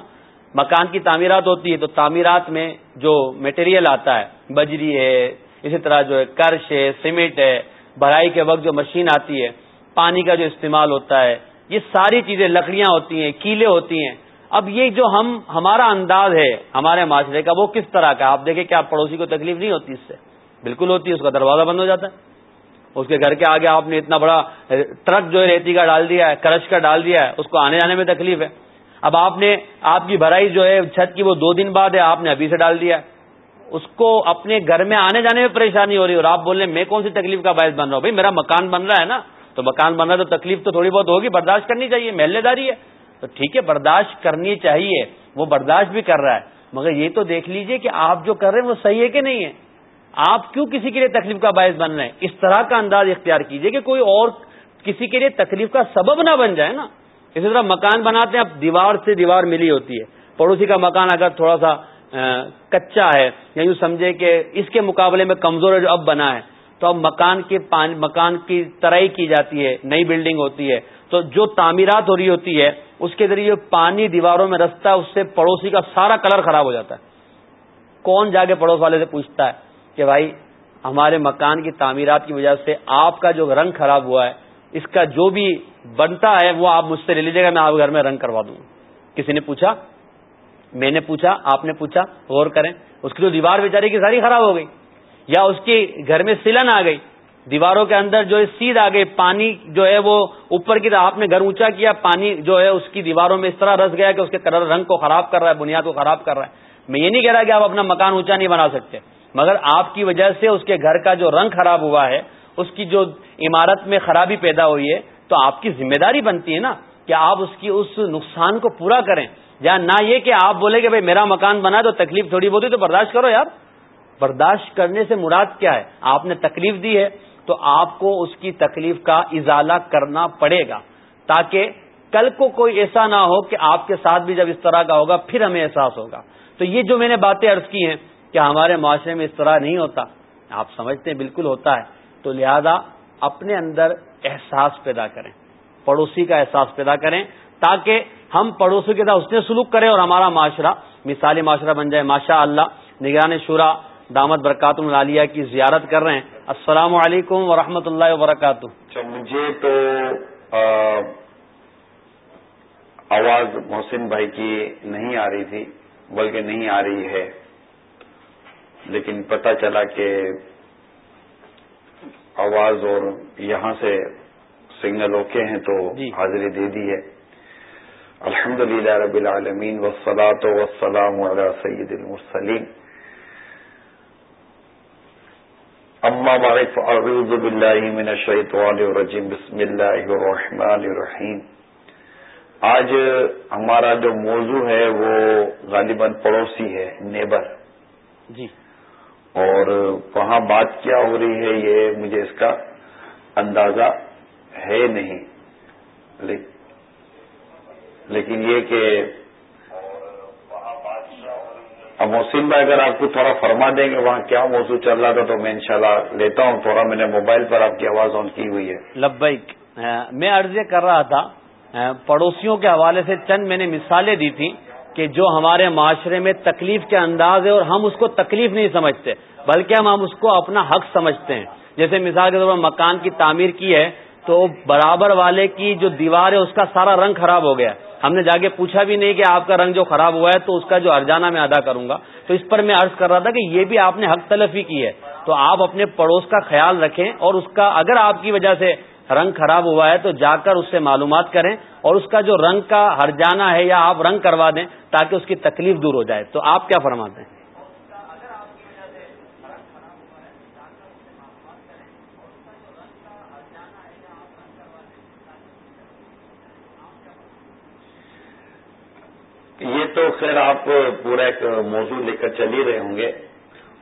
مکان کی تعمیرات ہوتی ہے تو تعمیرات میں جو میٹیریل آتا ہے، بجری ہے، اسی طرح جو ہے کرش ہے، سیمنٹ ہے، بھرائی کے وقت جو مشین آتی ہے، پانی کا جو استعمال ہوتا ہے، یہ ساری چیزیں لکڑیاں ہوتی ہیں، کیلے ہوتی ہیں۔ اب یہ جو ہم، ہمارا انداز ہے، ہمارے معاشرے کا، وہ کس طرح کا آپ دیکھیں کہ آپ پڑوسی کو تکلیف نہیں ہوتی اس سے۔ بالکل ہوتی ہے، اس کا دروازہ بند ہو جاتا ہے۔ اس کے گھر کے آگے آپ نے اتنا بڑا ٹرک جو ہے ریتی کا ڈال دیا ہے، کرش کا ڈال دیا ہے، اس کو آنے جانے میں تکلیف ہے۔ اب آپ نے، آپ کی بھرائی جو ہے چھت کی وہ دو دن بعد ہے، آپ نے ابھی سے ڈال دیا۔ اس کو اپنے گھر میں آنے جانے میں پریشانی ہو رہی ہے اور آپ بول رہے ہیں، میں کون سی تکلیف کا باعث بن رہا ہوں؟ بھائی، میرا مکان بن رہا ہے نا، تو مکان بن رہا ہے تو تکلیف تو تھوڑی بہت ہوگی، برداشت کرنی چاہیے، محلے داری ہے۔ تو ٹھیک ہے، برداشت کرنی چاہیے، وہ برداشت بھی کر رہا ہے۔ مگر یہ تو دیکھ لیجیے کہ آپ جو کر رہے ہیں وہ صحیح ہے کہ نہیں ہے۔ آپ کیوں کسی کے لیے تکلیف کا باعث بن رہے ہیں؟ اس طرح کا انداز اختیار کیجیے کہ کوئی اور کسی کے لیے تکلیف کا سبب نہ بن جائے نا۔ اسی طرح مکان بناتے ہیں، اب دیوار سے دیوار ملی ہوتی ہے۔ پڑوسی کا مکان اگر تھوڑا سا کچا ہے، یا یوں سمجھے کہ اس کے مقابلے میں کمزور ہے جو اب بنا ہے، تو اب مکان کی مکان کی ترائی کی جاتی ہے، نئی بلڈنگ ہوتی ہے۔ تو جو تعمیرات ہو رہی ہوتی ہے، اس کے ذریعے پانی دیواروں میں رستا ہے، اس سے پڑوسی کا سارا کلر خراب ہو جاتا ہے۔ کون جا کے پڑوس والے سے پوچھتا ہے کہ بھائی، ہمارے مکان کی تعمیرات کی وجہ سے آپ کا جو رنگ خراب ہوا ہے اس کا جو بھی بنتا ہے وہ آپ مجھ سے لے لیجیے گا، میں آپ گھر میں رنگ کروا دوں۔ کسی نے پوچھا؟ میں نے پوچھا، آپ نے پوچھا؟ غور کریں، اس کی تو دیوار بیچاری کی ساری خراب ہو گئی، یا اس کے گھر میں سلن آ گئی، دیواروں کے اندر جو ہے سیدھ آ گئی، پانی جو ہے وہ اوپر کی آپ نے گھر اونچا کیا، پانی جو ہے اس کی دیواروں میں اس طرح رس گیا کہ اس کے کلر رنگ کو خراب کر رہا ہے، بنیاد کو خراب کر رہا ہے۔ میں یہ نہیں کہہ رہا کہ آپ اپنا مکان اونچا نہیں بنا سکتے، مگر آپ کی وجہ سے اس کے گھر کا جو رنگ خراب ہوا ہے اس کی جو عمارت میں خرابی پیدا ہوئی ہے، تو آپ کی ذمہ داری بنتی ہے نا کہ آپ اس کی اس نقصان کو پورا کریں۔ یا نہ یہ کہ آپ بولے کہ بھائی میرا مکان بنا تو تکلیف تھوڑی بہت تو برداشت کرو یار۔ برداشت کرنے سے مراد کیا ہے؟ آپ نے تکلیف دی ہے تو آپ کو اس کی تکلیف کا ازالہ کرنا پڑے گا۔ تاکہ کل کو کوئی ایسا نہ ہو کہ آپ کے ساتھ بھی جب اس طرح کا ہوگا، پھر ہمیں احساس ہوگا۔ تو یہ جو میں نے باتیں عرض کی ہیں کہ ہمارے معاشرے میں اس طرح نہیں ہوتا، آپ سمجھتے ہیں، بالکل ہوتا ہے۔ تو لہذا اپنے اندر احساس پیدا کریں، پڑوسی کا احساس پیدا کریں، تاکہ ہم پڑوسی کے ساتھ اس نے سلوک کریں اور ہمارا معاشرہ مثالی معاشرہ بن جائے۔ ماشاء اللہ نگران شورا دامت برکات العالیہ کی زیارت کر رہے ہیں۔ السلام علیکم ورحمۃ اللہ وبرکاتہ۔ مجھے تو آواز محسن بھائی کی نہیں آ رہی تھی، بلکہ نہیں آ رہی ہے، لیکن پتہ چلا کہ آواز اور یہاں سے سگنل اوکے ہیں تو جی۔ حاضری دے دی ہے۔ الحمد للہ رب العالمین وسلاۃ وسلام علی سید المرسلین۔ اما بارک اعوذ باللہ من الشیطان الرجیم بسم اللہ الرحمن الرحیم۔ آج ہمارا جو موضوع ہے وہ غالباً پڑوسی ہے نیبر۔ جی۔ اور وہاں بات کیا ہو رہی ہے یہ مجھے اس کا اندازہ ہے نہیں۔ لیکن یہ کہ اب محسن بھائی اگر آپ کو تھوڑا فرما دیں گے وہاں کیا موضوع چل رہا تھا تو میں انشاءاللہ لیتا ہوں۔ تھوڑا میں نے موبائل پر آپ کی آواز آن کی ہوئی ہے۔ لبیک میں عرض کر رہا تھا پڑوسیوں کے حوالے سے چند میں نے مثالیں دی تھیں۔ کہ جو ہمارے معاشرے میں تکلیف کے انداز ہے اور ہم اس کو تکلیف نہیں سمجھتے، بلکہ ہم ہم اس کو اپنا حق سمجھتے ہیں۔ جیسے مثال کے طور پر مکان کی تعمیر کی ہے، تو برابر والے کی جو دیوار ہے، اس کا سارا رنگ خراب ہو گیا۔ ہم نے جا کے پوچھا بھی نہیں کہ آپ کا رنگ جو خراب ہوا ہے، تو اس کا جو ارجانہ میں ادا کروں گا۔ تو اس پر میں عرض کر رہا تھا کہ یہ بھی آپ نے حق تلفی کی ہے۔ تو آپ اپنے پڑوس کا خیال رکھیں اور اس کا، اگر آپ کی وجہ سے رنگ خراب ہوا ہے تو جا کر اس سے معلومات کریں اور اس کا جو رنگ کا ہر جانا ہے یا آپ رنگ کروا دیں تاکہ اس کی تکلیف دور ہو جائے۔ تو آپ کیا فرماتے ہیں؟ یہ تو خیر آپ پورا ایک موضوع لے کر چل ہی رہے ہوں گے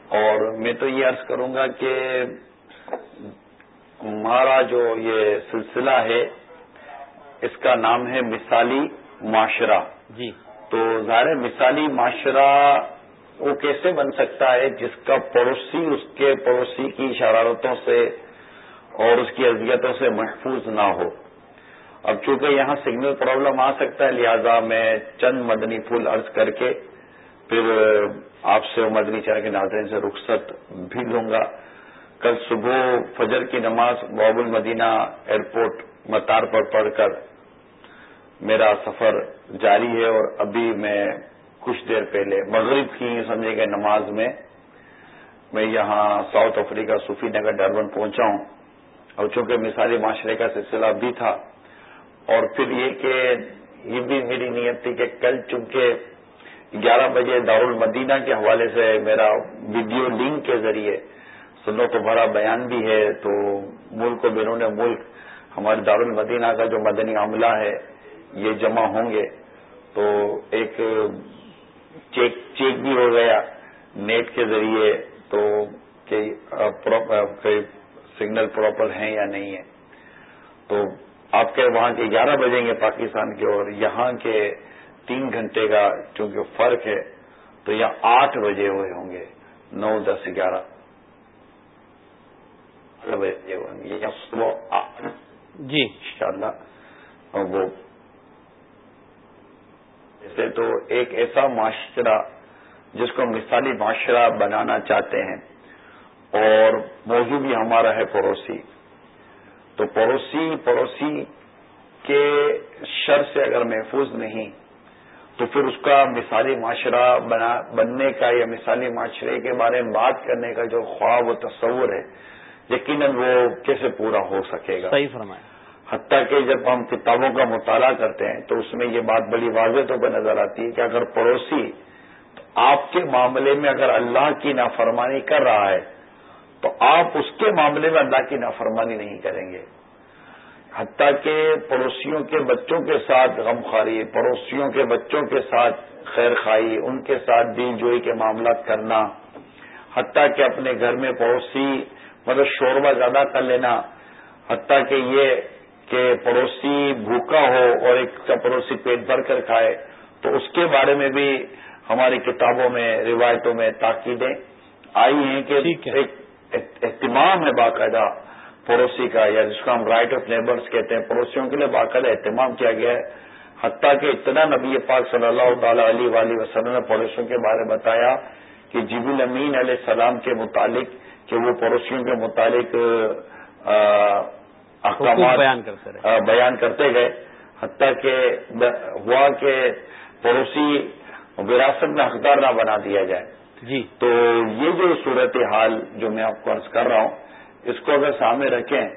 اور میں تو یہ عرض کروں گا کہ ہمارا جو یہ سلسلہ ہے اس کا نام ہے مثالی معاشرہ۔ جی۔ تو ظاہر مثالی معاشرہ وہ کیسے بن سکتا ہے؟ جس کا پڑوسی اس کے پڑوسی کی شرارتوں سے اور اس کی اذیتوں سے محفوظ نہ ہو۔ اب چونکہ یہاں سگنل پرابلم آ سکتا ہے لہذا میں چند مدنی پھول عرض کر کے پھر آپ سے مدنی چار کے ناظرین سے رخصت بھی لوں گا۔ کل صبح فجر کی نماز باب المدینہ ایئرپورٹ متار پر پڑھ کر میرا سفر جاری ہے اور ابھی میں کچھ دیر پہلے مغرب کی سمجھے گئے نماز میں میں یہاں ساؤتھ افریقہ صوفی نگر ڈربن پہنچا ہوں اور چونکہ مثالی معاشرے کا سلسلہ بھی تھا اور پھر یہ کہ یہ بھی میری نیت تھی کہ کل چونکہ گیارہ بجے دارالمدینہ کے حوالے سے میرا ویڈیو لنک کے ذریعے سنو تو بڑا بیان بھی ہے، تو ملک و بیرون ملک ہمارے دارالمدینہ کا جو مدنی عملہ ہے، یہ جمع ہوں گے۔ تو ایک چیک چیک بھی ہو گیا نیٹ کے ذریعے تو کہ سگنل پراپر ہیں یا نہیں ہے تو آپ کے وہاں کے گیارہ بجیں گے پاکستان کے اور یہاں کے تین گھنٹے کا چونکہ فرق ہے، تو یہاں آٹھ بجے ہوئے ہوں گے، نو، دس، گیارہ۔ جی ان شاء اللہ وہ جیسے تو ایک ایسا معاشرہ جس کو مثالی معاشرہ بنانا چاہتے ہیں اور موضوع بھی ہمارا ہے پڑوسی تو پڑوسی پڑوسی کے شر سے اگر محفوظ نہیں تو پھر اس کا مثالی معاشرہ بنا بننے کا یا مثالی معاشرے کے بارے میں بات کرنے کا جو خواب و تصور ہے یقیناً وہ کیسے پورا ہو سکے گا۔ صحیح فرمایا۔ حتیٰ کہ جب ہم کتابوں کا مطالعہ کرتے ہیں تو اس میں یہ بات بڑی واضح طور پر نظر آتی ہے کہ اگر پڑوسی آپ کے معاملے میں اگر اللہ کی نافرمانی کر رہا ہے تو آپ اس کے معاملے میں اللہ کی نافرمانی نہیں کریں گے۔ حتیٰ کہ پڑوسیوں کے بچوں کے ساتھ غمخواری پڑوسیوں کے بچوں کے ساتھ خیر خائی ان کے ساتھ دل جوئی کے معاملات کرنا حتیٰ کہ اپنے گھر میں پڑوسی مطلب شوربہ زیادہ کر لینا۔ حتیٰ کہ یہ کہ پڑوسی بھوکا ہو اور ایک کا پڑوسی پیٹ بھر کر کھائے تو اس کے بارے میں بھی ہماری کتابوں میں روایتوں میں تاکیدیں آئی ہیں کہ ایک اہتمام ہے باقاعدہ پڑوسی کا یا جس کو ہم رائٹ آف نیبرس کہتے ہیں پڑوسیوں کے لیے باقاعدہ اہتمام کیا گیا ہے۔ حتیٰ کہ اتنا نبی پاک صلی اللہ تعالی علیہ وسلم نے پڑوسیوں کے بارے بتایا کہ جب الامین علیہ السلام کے متعلق کہ وہ پڑوسیوں کے متعلق احکامات بیان کرتے بیان کرتے گئے۔ حتیٰ کہ ہوا کہ پڑوسی وراثت میں حقدار نہ بنا دیا جائے۔ جی۔ تو یہ جو صورت حال جو میں آپ کو عرض کر رہا ہوں اس کو اگر سامنے رکھیں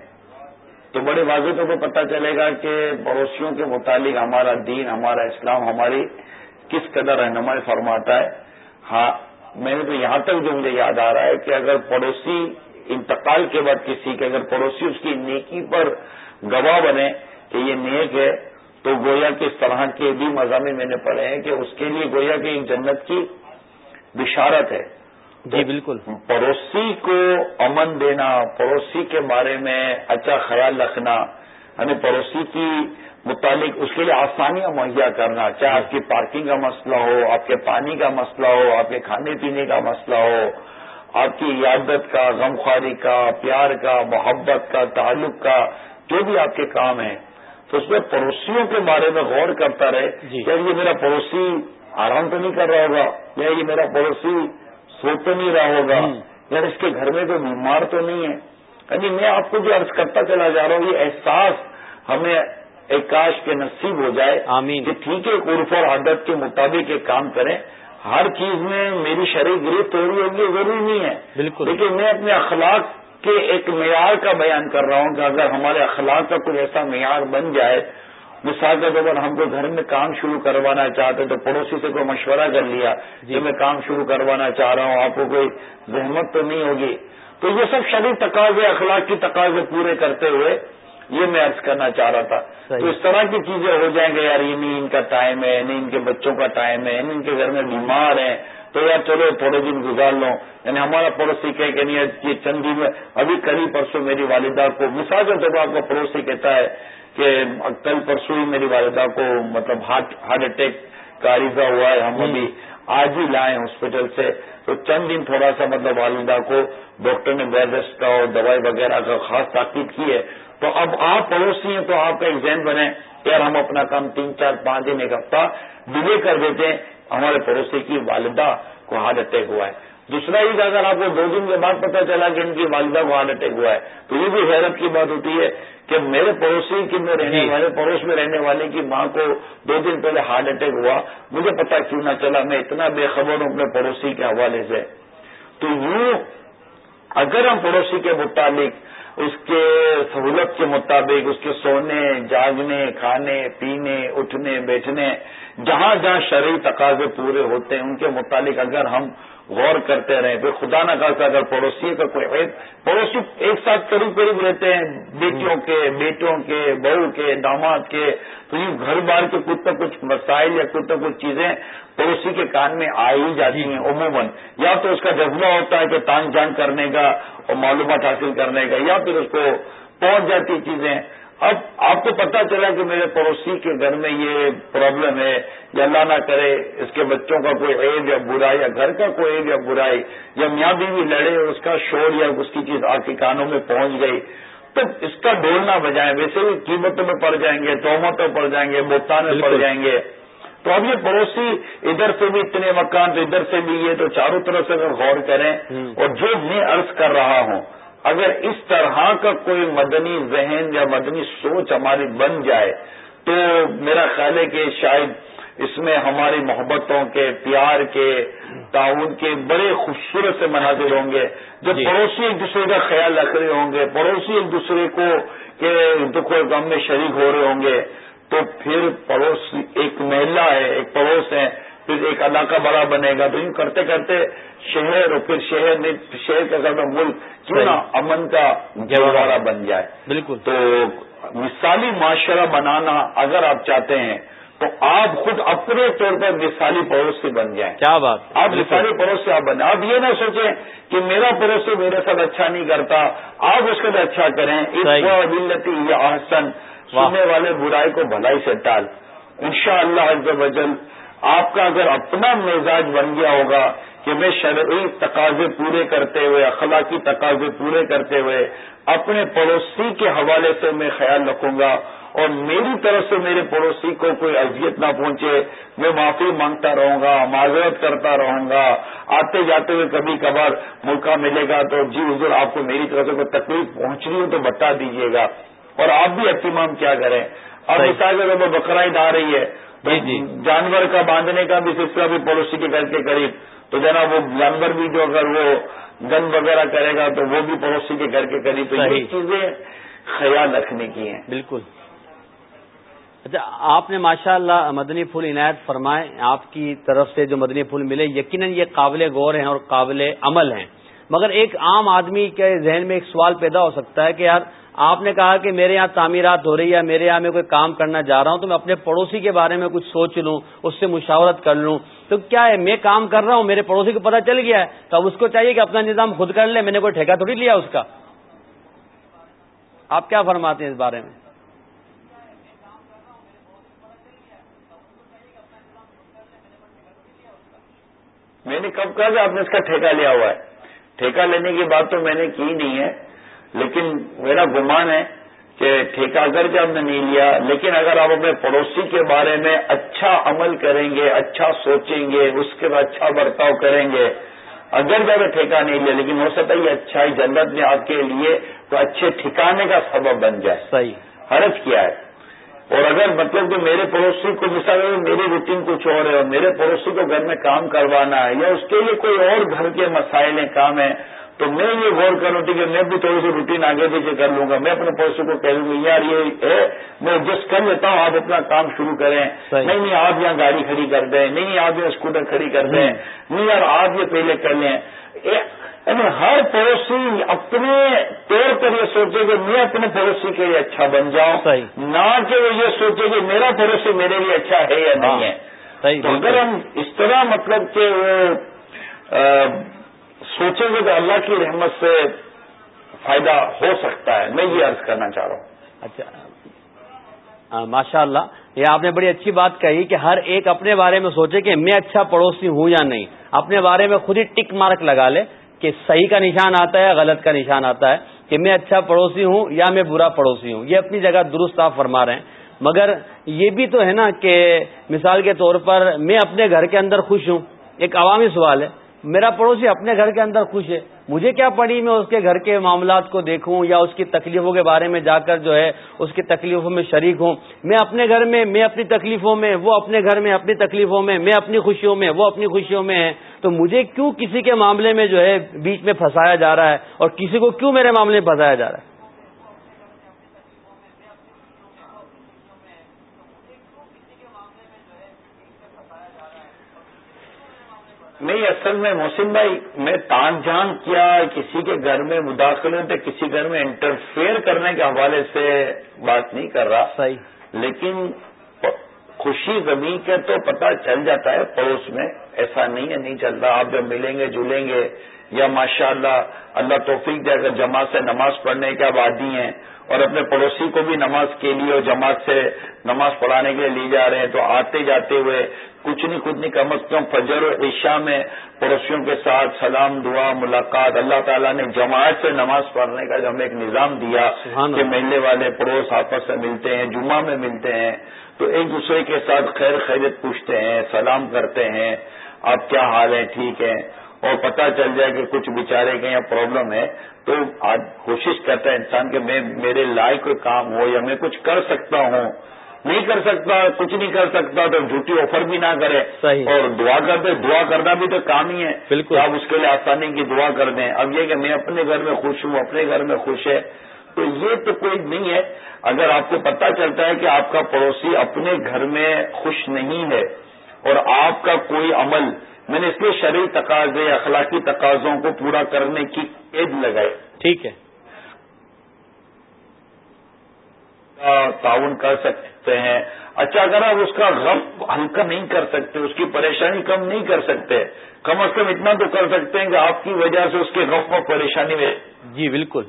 تو بڑے واضح طور پہ پتہ چلے گا کہ پڑوسیوں کے متعلق ہمارا دین ہمارا اسلام ہماری کس قدر رہنمائی فرماتا ہے۔ ہاں میں نے تو یہاں تک جو مجھے یاد آ رہا ہے کہ اگر پڑوسی انتقال کے بعد کسی کے اگر پڑوسی اس کی نیکی پر گواہ بنے کہ یہ نیک ہے تو گویا کے اس طرح کے بھی مضامین میں نے پڑھے ہیں کہ اس کے لیے گویا کی ایک جنت کی بشارت ہے۔ جی بالکل۔ پڑوسی کو امن دینا پڑوسی کے بارے میں اچھا خیال رکھنا یعنی پڑوسی کی متعلق اس کے لیے آسانیاں مہیا کرنا چاہے آپ کی پارکنگ کا مسئلہ ہو آپ کے پانی کا مسئلہ ہو آپ کے کھانے پینے کا مسئلہ ہو آپ کی یادت کا غمخواری کا پیار کا محبت کا تعلق کا جو بھی آپ کے کام ہیں تو اس میں پڑوسیوں کے بارے میں غور کرتا رہے جی۔ کہ یہ میرا پڑوسی آرام تو نہیں کر رہا ہوگا یا یہ میرا پڑوسی سو تو نہیں رہا ہوگا یا اس کے گھر میں کوئی بیمار تو نہیں ہے۔ یعنی میں آپ کو جو عرض کرتا چلا جا رہا ہوں یہ احساس ہمیں ایک کاش کے نصیب ہو جائے آمین۔ کہ ٹھیک ہے عرف اور عادت کے مطابق ایک کام کریں۔ ہر چیز میں میری شرح گرفت ہو رہی ہوگی ضروری نہیں ہے۔ بالکل۔ لیکن میں اپنے اخلاق کے ایک معیار کا بیان کر رہا ہوں کہ اگر ہمارے اخلاق کا کوئی ایسا معیار بن جائے مثال کے طور پر ہم کو گھر میں کام شروع کروانا چاہتے تو پڑوسی سے کوئی مشورہ کر لیا جی۔ کہ میں کام شروع کروانا چاہ رہا ہوں آپ کو کوئی زحمت تو نہیں ہوگی۔ تو یہ سب شریر تقاضے اخلاق کی تقاضے پورے کرتے ہوئے یہ میں عرض کرنا چاہ رہا تھا۔ تو اس طرح کی چیزیں ہو جائیں گے یار یہ نہیں ان کا ٹائم ہے نہیں ان کے بچوں کا ٹائم ہے نہیں ان کے گھر میں بیمار ہیں۔ تو یار چلو تھوڑے دن گزار لو یعنی ہمارا پڑوسی کہ نہیں یہ چند دن میں ابھی کل ہی پرسوں میری والدہ کو مثال کے طور آپ کا پڑوسی کہتا ہے کہ کل پرسوں ہی میری والدہ کو مطلب ہارٹ ہارٹ اٹیک کا عریضہ ہوا ہے۔ ہم ابھی آج ہی لائے ہاسپٹل سے۔ تو چند دن تھوڑا سا مطلب والدہ کو ڈاکٹر نے بیڈ ریسٹ کا اور دوائی وغیرہ کا خاص تاکید کی ہے۔ تو اب آپ پڑوسی ہیں تو آپ کا ایک ذہن بنے یار ہم اپنا کام تین چار پانچ دن ایک ہفتہ ڈیلے کر دیتے ہیں ہمارے پڑوسی کی والدہ کو ہارٹ اٹیک ہوا ہے۔ دوسرا یہ اگر آپ کو دو دن کے بعد پتا چلا کہ ان کی والدہ کو ہارٹ اٹیک ہوا ہے تو یہ بھی حیرت کی بات ہوتی ہے کہ میرے پڑوسی کی میں رہنے جی۔ والے پڑوس میں رہنے والے کی ماں کو دو دن پہلے ہارٹ اٹیک ہوا۔ مجھے پتا کیوں نہ چلا میں اتنا بے خبر ہوں اپنے پڑوسی کے حوالے سے۔ تو یوں اگر ہم پڑوسی کے متعلق اس کے سہولت کے مطابق اس کے سونے، جاگنے، کھانے، پینے، اٹھنے، بیٹھنے، جہاں جہاں شرعی تقاضے پورے ہوتے ہیں، ان کے متعلق اگر ہم غور کرتے رہیں۔ پھر خدا نہ کرتا اگر پڑوسی کا کوئی پڑوسی ایک ساتھ قریب قریب رہتے ہیں، بیٹیوں کے، بیٹوں کے، بہو کے، داماد کے۔ تو یہ گھر بار کے کچھ نہ کچھ مسائل یا کچھ نہ کچھ چیزیں پڑوسی کے کان میں آ ہی جاتی ہیں عموماً۔ یا تو اس کا جذبہ ہوتا ہے کہ تان جان کرنے کا اور معلومات حاصل کرنے کا، یا پھر اس کو پہنچ جاتی چیزیں۔ اب آپ کو پتا چلا کہ میرے پڑوسی کے گھر میں یہ پرابلم ہے یا اللہ نہ کرے اس کے بچوں کا کوئی عیب یا برائی یا گھر کا کوئی عیب یا برائی یا میاں بیوی لڑے اور اس کا شور یا اس کی چیز آپ کے کانوں میں پہنچ گئی تو اس کا ڈولنا بجائیں۔ ویسے بھی قیمتوں میں پڑ جائیں گے تومتوں پڑ جائیں گے بوتان میں پڑ جائیں گے۔ تو اب یہ پڑوسی ادھر سے بھی اتنے مکان تو ادھر سے بھی یہ تو چاروں طرف سے اگر غور کریں اور جو میں عرض کر رہا ہوں اگر اس طرح کا کوئی مدنی ذہن یا مدنی سوچ ہماری بن جائے تو میرا خیال ہے کہ شاید اس میں ہماری محبتوں کے پیار کے تعاون کے بڑے خوبصورت سے مناظر ہوں گے جب جی۔ پڑوسی ایک دوسرے کا خیال رکھ رہے ہوں گے پڑوسی ایک دوسرے کو کے دکھ و غم میں شریک ہو رہے ہوں گے تو پھر پڑوس ایک محلہ ہے ایک پڑوس ہے پھر ایک علاقہ بڑا بنے گا۔ تو یوں کرتے کرتے شہر اور پھر شہر میں شہر کا اگر ملک کیوں نہ امن کا جوہرا بن جائے۔ بالکل۔ تو مثالی معاشرہ بنانا اگر آپ چاہتے ہیں تو آپ خود اپنے طور پر مثالی پڑوسی بن جائیں۔ کیا بات۔ آپ مثالی پڑوسی آپ بنے آپ یہ نہ سوچیں کہ میرا پڑوسی میرے ساتھ اچھا نہیں کرتا۔ آپ اس کے لیے اچھا کریں۔ ملتی یہ آسن سننے والے برائی کو بھلائی سے ٹال۔ ان شاء اللہ آپ کا اگر اپنا مزاج بن گیا ہوگا کہ میں شرعی تقاضے پورے کرتے ہوئے اخلاقی تقاضے پورے کرتے ہوئے اپنے پڑوسی کے حوالے سے میں خیال رکھوں گا اور میری طرف سے میرے پڑوسی کو کوئی اذیت نہ پہنچے میں معافی مانگتا رہوں گا معذرت کرتا رہوں گا۔ آتے جاتے ہوئے کبھی کبھار موقع ملے گا تو جی حضور آپ کو میری طرف سے کوئی تکلیف پہنچ رہی ہو تو بتا دیجیے گا۔ اور آپ بھی اہتمام کیا کریں۔ اور مثال اگر بقرعید آ رہی ہے۔ جی جی۔ جانور کا باندھنے کا بھی سلسلہ بھی پڑوسی کے گھر کے قریب۔ تو جناب وہ جانور بھی جو اگر وہ گن وغیرہ کرے گا تو وہ بھی پڑوسی کے گھر کے قریب۔ تو یہ چیزیں خیال رکھنے کی ہیں۔ بالکل۔ اچھا آپ نے ماشاء اللہ مدنی پھول عنایت فرمائے۔ آپ کی طرف سے جو مدنی پھول ملے یقیناً یہ قابل غور ہیں اور قابل عمل ہیں۔ مگر ایک عام آدمی کے ذہن میں ایک سوال پیدا ہو سکتا ہے کہ یار، آپ نے کہا کہ میرے یہاں تعمیرات ہو رہی ہے، میرے یہاں میں کوئی کام کرنا جا رہا ہوں، تو میں اپنے پڑوسی کے بارے میں کچھ سوچ لوں، اس سے مشاورت کر لوں۔ تو کیا ہے، میں کام کر رہا ہوں، میرے پڑوسی کو پتا چل گیا ہے، تو اب اس کو چاہیے کہ اپنا نظام خود کر لے، میں نے کوئی ٹھیکہ تھوڑی لیا اس کا۔ آپ کیا فرماتے ہیں اس بارے میں؟ میں نے کب کہا کہ آپ نے اس کا ٹھیکہ لیا ہوا ہے؟ ٹھیکہ لینے کی بات تو میں نے کی نہیں ہے لیکن میرا گمان ہے کہ ٹھیکہ اگر ہم نے نہیں لیا لیکن اگر آپ اپنے پڑوسی کے بارے میں اچھا عمل کریں گے اچھا سوچیں گے اس کے بعد اچھا برتاؤ کریں گے اگر جب ٹھیکہ نہیں لیا لیکن ہو سکتا ہے یہ اچھائی جنت میں آپ کے لیے تو اچھے ٹھکانے کا سبب بن جائے۔ صحیح۔ حرج کیا ہے۔ اور اگر مطلب کہ میرے پڑوسی کو مثال میری روٹین کچھ اور ہے اور میرے پڑوسی کو گھر میں کام کروانا ہے یا اس کے لیے کوئی اور گھر کے مسائل ہیں کام ہیں تو میں یہ غور کروں کہ میں بھی تھوڑی سی روٹین آگے پیچھے کر لوں گا۔ میں اپنے پڑوسی کو کہہ دوں گا یار یہ ہے میں ایڈجسٹ کر لیتا ہوں آپ اپنا کام شروع کریں۔ نہیں نہیں آپ یہاں گاڑی کھڑی کر دیں۔ نہیں آپ یہاں اسکوٹر کھڑی کر دیں۔ نہیں یار آپ یہ پہلے کر لیں۔ یعنی ہر پڑوسی اپنے طور پر یہ سوچے کہ میں اپنے پڑوسی کے لیے اچھا بن جاؤں نہ کہ وہ یہ سوچے کہ میرا پڑوسی میرے لیے اچھا ہے یا نہیں ہے۔ تو اگر ہم اس طرح مطلب کہ سوچیں گے تو اللہ کی رحمت سے فائدہ ہو سکتا ہے۔ میں یہ عرض کرنا چاہ رہا ہوں۔ اچھا۔ ماشاء اللہ یہ آپ نے بڑی اچھی بات کہی کہ ہر ایک اپنے بارے میں سوچے کہ میں اچھا پڑوسی ہوں یا نہیں۔ اپنے بارے میں خود ہی ٹک مارک لگا لے۔ کہ صحیح کا نشان آتا ہے غلط کا نشان آتا ہے کہ میں اچھا پڑوسی ہوں یا میں برا پڑوسی ہوں، یہ اپنی جگہ درست آپ فرما رہے ہیں۔ مگر یہ بھی تو ہے نا کہ مثال کے طور پر میں اپنے گھر کے اندر خوش ہوں۔ ایک عوامی سوال ہے۔ میرا پڑوسی اپنے گھر کے اندر خوش ہے۔ مجھے کیا پڑی میں اس کے گھر کے معاملات کو دیکھوں یا اس کی تکلیفوں کے بارے میں جا کر جو ہے اس کی تکلیفوں میں شریک ہوں۔ میں اپنے گھر میں میں اپنی تکلیفوں میں، وہ اپنے گھر میں اپنی تکلیفوں میں میں اپنی خوشیوں میں، وہ اپنی خوشیوں میں ہے تو مجھے کیوں کسی کے معاملے میں جو ہے بیچ میں پھنسایا جا رہا ہے اور کسی کو کیوں میرے معاملے میں پھنسایا جا رہا ہے؟ نہیں اصل میں محسن بھائی میں تان جان کیا کسی کے گھر میں مداخلے پہ کسی گھر میں انٹرفیئر کرنے کے حوالے سے بات نہیں کر رہا۔ صحیح۔ لیکن خوشی غمی کے تو پتہ چل جاتا ہے پڑوس میں ایسا نہیں ہے نہیں چل رہا۔ آپ جب ملیں گے جلیں گے یا ماشاء اللہ اللہ توفیق دے کر جماعت سے نماز پڑھنے کے عادی ہیں اور اپنے پڑوسی کو بھی نماز کے لیے اور جماعت سے نماز پڑھانے کے لیے لی جا رہے ہیں تو آتے جاتے ہوئے کچھ نہیں کچھ نہیں کم از کم فجر و عشاء میں پڑوسیوں کے ساتھ سلام دعا ملاقات اللہ تعالیٰ نے جماعت سے نماز پڑھنے کا جو ہمیں ایک نظام دیا کہ ملنے والے پڑوس آپس سے ملتے ہیں جمعہ میں ملتے ہیں تو ایک دوسرے کے ساتھ خیر خیریت پوچھتے ہیں سلام کرتے ہیں آپ کیا حال ہے ٹھیک ہے اور پتہ چل جائے کہ کچھ بیچارے کے یہاں پرابلم ہے تو آج کوشش کرتا ہے انسان کہ میں میرے لائق کوئی کام ہو یا میں کچھ کر سکتا ہوں۔ نہیں کر سکتا کچھ نہیں کر سکتا تو جھوٹی آفر بھی نہ کرے۔ صحیح۔ اور دعا کرتے دعا کرنا بھی تو کام ہی ہے۔ بالکل۔ آپ اس کے لیے آسانی کی دعا کر دیں۔ اب یہ کہ میں اپنے گھر میں خوش ہوں اپنے گھر میں خوش ہے تو یہ تو کوئی نہیں ہے۔ اگر آپ کو پتہ چلتا ہے کہ آپ کا پڑوسی اپنے گھر میں خوش نہیں ہے اور آپ کا کوئی عمل میں نے اس لیے شرعی تقاضے اخلاقی تقاضوں کو پورا کرنے کی عید لگائی ٹھیک ہے۔ تعاون کر سکتے ہیں۔ اچھا اگر آپ اس کا غم ہلکا نہیں کر سکتے اس کی پریشانی کم نہیں کر سکتے کم از کم اتنا تو کر سکتے ہیں کہ آپ کی وجہ سے اس کے غم اور پریشانی میں۔ جی بالکل۔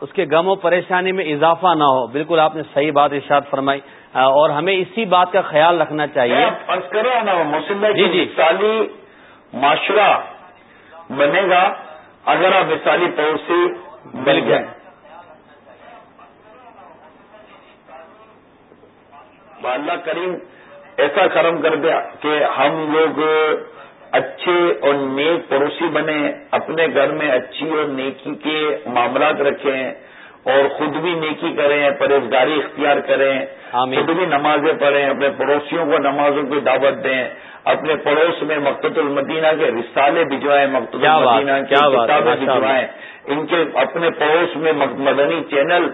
اس کے غم و پریشانی میں اضافہ نہ ہو۔ بالکل آپ نے صحیح بات ارشاد فرمائی۔ اور ہمیں اسی بات کا خیال رکھنا چاہیے۔ جی جی۔ مثالی معاشرہ بنے گا اگر آپ مثالی پڑوسی مل گئے اللہ کریم ایسا کرم کر دیا کہ ہم لوگ اچھے اور نیک پڑوسی بنے اپنے گھر میں اچھی اور نیکی کے معاملات رکھیں۔ اور خود بھی نیکی کریں پرہیزگاری اختیار کریں خود بھی نمازیں پڑھیں اپنے پڑوسیوں کو نمازوں کی دعوت دیں اپنے پڑوس میں مقت المدینہ کے رسالے بھجوائیں مقت المدینہ کی کتابیں بھجوائیں ان کے اپنے پڑوس میں مدنی چینل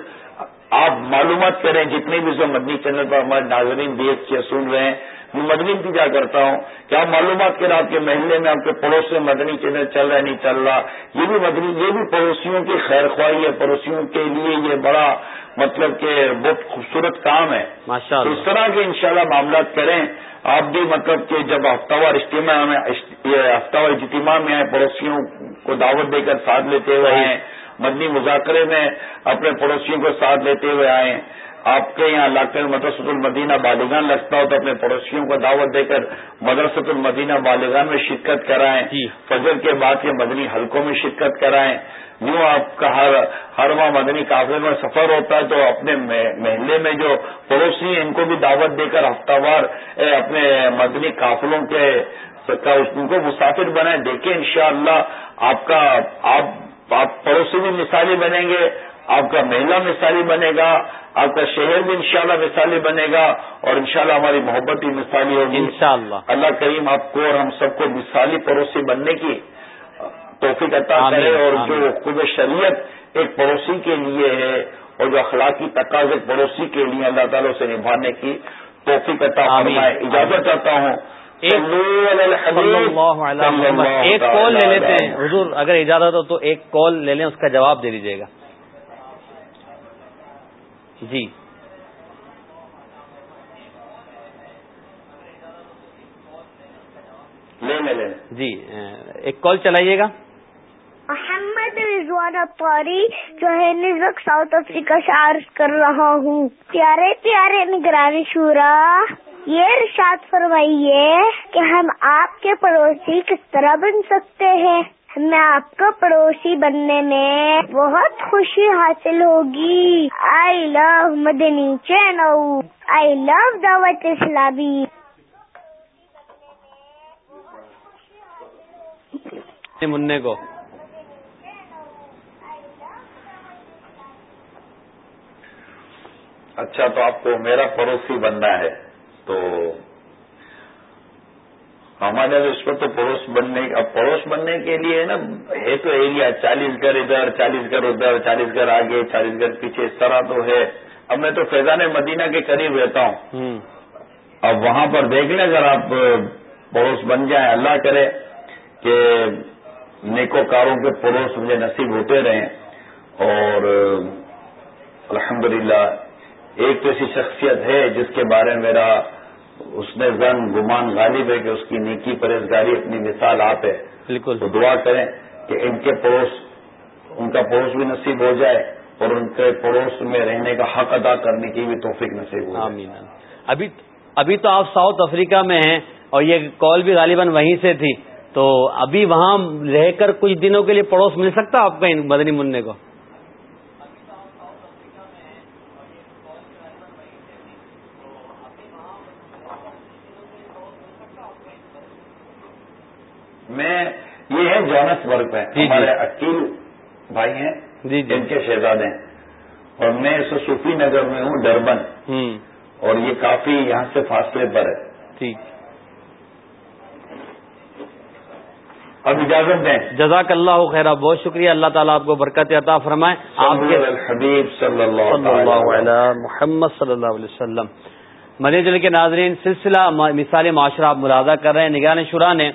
آپ معلومات کریں جتنے بھی جو مدنی چینل پر ہمارے ناظرین دیکھ کے سن رہے ہیں میں مدنی انتظار کرتا ہوں آپ معلومات کریں آپ کے محلے میں آپ کے پڑوس میں مدنی چینل چل رہا ہے نہیں چل رہا؟ یہ بھی مدنی یہ بھی پڑوسیوں کی خیر خواہی ہے پڑوسیوں کے لیے یہ بڑا مطلب کہ بہت خوبصورت کام ہے۔ اس طرح کے انشاءاللہ معاملات کریں۔ آپ بھی مطلب کہ جب ہفتہ وار اجتماع میں ہفتہ وار اجتماع میں آئے پڑوسیوں کو دعوت دے کر ساتھ لیتے ہوئے آئے مدنی مذاکرے میں اپنے پڑوسیوں کو ساتھ لیتے ہوئے آئے آپ کے یہاں علاقے میں مدرسۃ المدینہ بالغان لگتا ہو تو اپنے پڑوسیوں کو دعوت دے کر مدرسۃ المدینہ بالغان میں شرکت کرائیں جی۔ فجر کے بعد کے مدنی حلقوں میں شرکت کرائیں۔ یوں آپ کا ہر ہر ماہ مدنی قافلے میں سفر ہوتا ہے تو اپنے محلے میں جو پڑوسی ہیں ان کو بھی دعوت دے کر ہفتہ وار اپنے مدنی قافلوں کے ان کو مسافر بنائیں۔ دیکھیں انشاءاللہ شاء آپ کا آپ آپ پڑوسی بھی مثالی بنیں گے۔ آپ کا محلہ مثالی بنے گا آپ کا شہر بھی انشاءاللہ مثالی بنے گا اور انشاءاللہ ہماری محبت بھی مثالی ہوگی۔ انشاءاللہ۔ اللہ کریم آپ کو اور ہم سب کو مثالی پڑوسی بننے کی توفیق عطا کرے اور جو خود شریعت ایک پڑوسی کے لیے ہے اور جو اخلاقی تقاض ایک پڑوسی کے لیے اللہ تعالیٰ سے نبھانے کی توفیق عطا فرمائے۔ اجازت چاہتا ہوں۔ ایک کال لے لیتے ہیں۔ حضور اگر اجازت ہو تو ایک کال لے لیں اس کا جواب دے دیجیے گا۔ جی۔ لے جی ایک کال چلائیے گا۔ محمد رضوان اطواری جو ہے نزک ساؤتھ افریقہ سے عرض کر رہا ہوں۔ پیارے پیارے نگرانی شورا یہ ارشاد فرمائیے کہ ہم آپ کے پڑوسی کس طرح بن سکتے ہیں؟ میں آپ کا پڑوسی بننے میں بہت خوشی حاصل ہوگی۔ آئی لو مدنی چینل آئی لو دعوت اسلامی۔ منع کو۔ اچھا تو آپ کو میرا پڑوسی بننا ہے تو ہمارے اس پر تو پڑوس بننے اب پڑوس بننے کے لیے نا ہے تو ایریا چالیس گھر ادھر چالیس گھر ادھر چالیس گھر آگے چالیس گھر پیچھے اس طرح تو ہے۔ اب میں تو فیضان مدینہ کے قریب رہتا ہوں۔ اب وہاں پر دیکھ لیں اگر آپ پڑوس بن جائیں اللہ کرے کہ نیکو کاروں کے پڑوس مجھے نصیب ہوتے رہیں۔ اور الحمد الحمدللہ ایک تو ایسی شخصیت ہے جس کے بارے میں میرا اس نے زن گمان غالب ہے کہ اس کی نیکی پرہزگاری اپنی مثال آپ ہے۔ بالکل۔ تو دعا کریں کہ ان کے پڑوس ان کا پڑوس بھی نصیب ہو جائے اور ان کے پڑوس میں رہنے کا حق ادا کرنے کی بھی توفیق نصیب ہو آمین۔ ابھی ابھی تو آپ ساؤتھ افریقہ میں ہیں اور یہ کال بھی غالباً وہیں سے تھی۔ تو ابھی وہاں رہ کر کچھ دنوں کے لیے پڑوس مل سکتا آپ کو مدنی منع کو؟ میں یہ ہے جونس برگ میں جی، جی۔ ہمارے عقیل بھائی ہیں جی جی. ان کے شہزادے ہیں۔ اور میں اس صوفی نگر میں ہوں ڈربن۔ اور یہ کافی یہاں سے فاصلے پر ہے۔ ٹھیک۔ اب اجازت دیں۔ جزاک اللہ خیر بہت شکریہ۔ اللہ تعالیٰ آپ کو برکت عطا فرمائے۔ آپ کے حبیب صلی اللہ صلی اللہ علیہ محمد صلی اللہ علیہ وسلم۔ مدنی چل کے ناظرین، سلسلہ مثال معاشرہ آپ ملازہ کر رہے ہیں۔ نگران شورا نے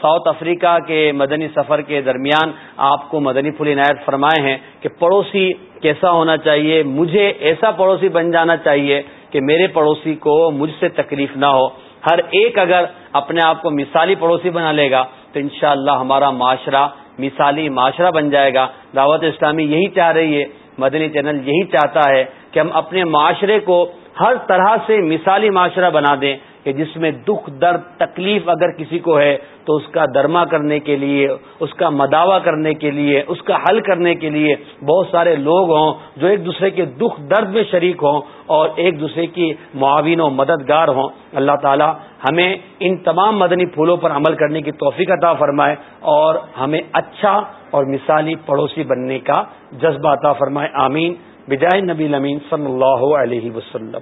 ساؤتھ افریقہ کے مدنی سفر کے درمیان آپ کو مدنی پھول عنایت فرمائے ہیں کہ پڑوسی کیسا ہونا چاہیے۔ مجھے ایسا پڑوسی بن جانا چاہیے کہ میرے پڑوسی کو مجھ سے تکلیف نہ ہو۔ ہر ایک اگر اپنے آپ کو مثالی پڑوسی بنا لے گا تو انشاءاللہ ہمارا معاشرہ مثالی معاشرہ بن جائے گا۔ دعوت اسلامی یہی چاہ رہی ہے، مدنی چینل یہی چاہتا ہے کہ ہم اپنے معاشرے کو ہر طرح سے مثالی معاشرہ بنا دیں کہ جس میں دکھ، درد، تکلیف اگر کسی کو ہے تو اس کا درما کرنے کے لیے، اس کا مداوع کرنے کے لیے، اس کا حل کرنے کے لیے بہت سارے لوگ ہوں جو ایک دوسرے کے دکھ، درد میں شریک ہوں اور ایک دوسرے کی معاون و مددگار ہوں۔ اللہ تعالی ہمیں ان تمام مدنی پھولوں پر عمل کرنے کی توفیق عطا فرمائے اور ہمیں اچھا اور مثالی پڑوسی بننے کا جذبہ عطا فرمائے۔ آمین۔ بجائے نبی لمین صلی اللہ علیہ وسلم۔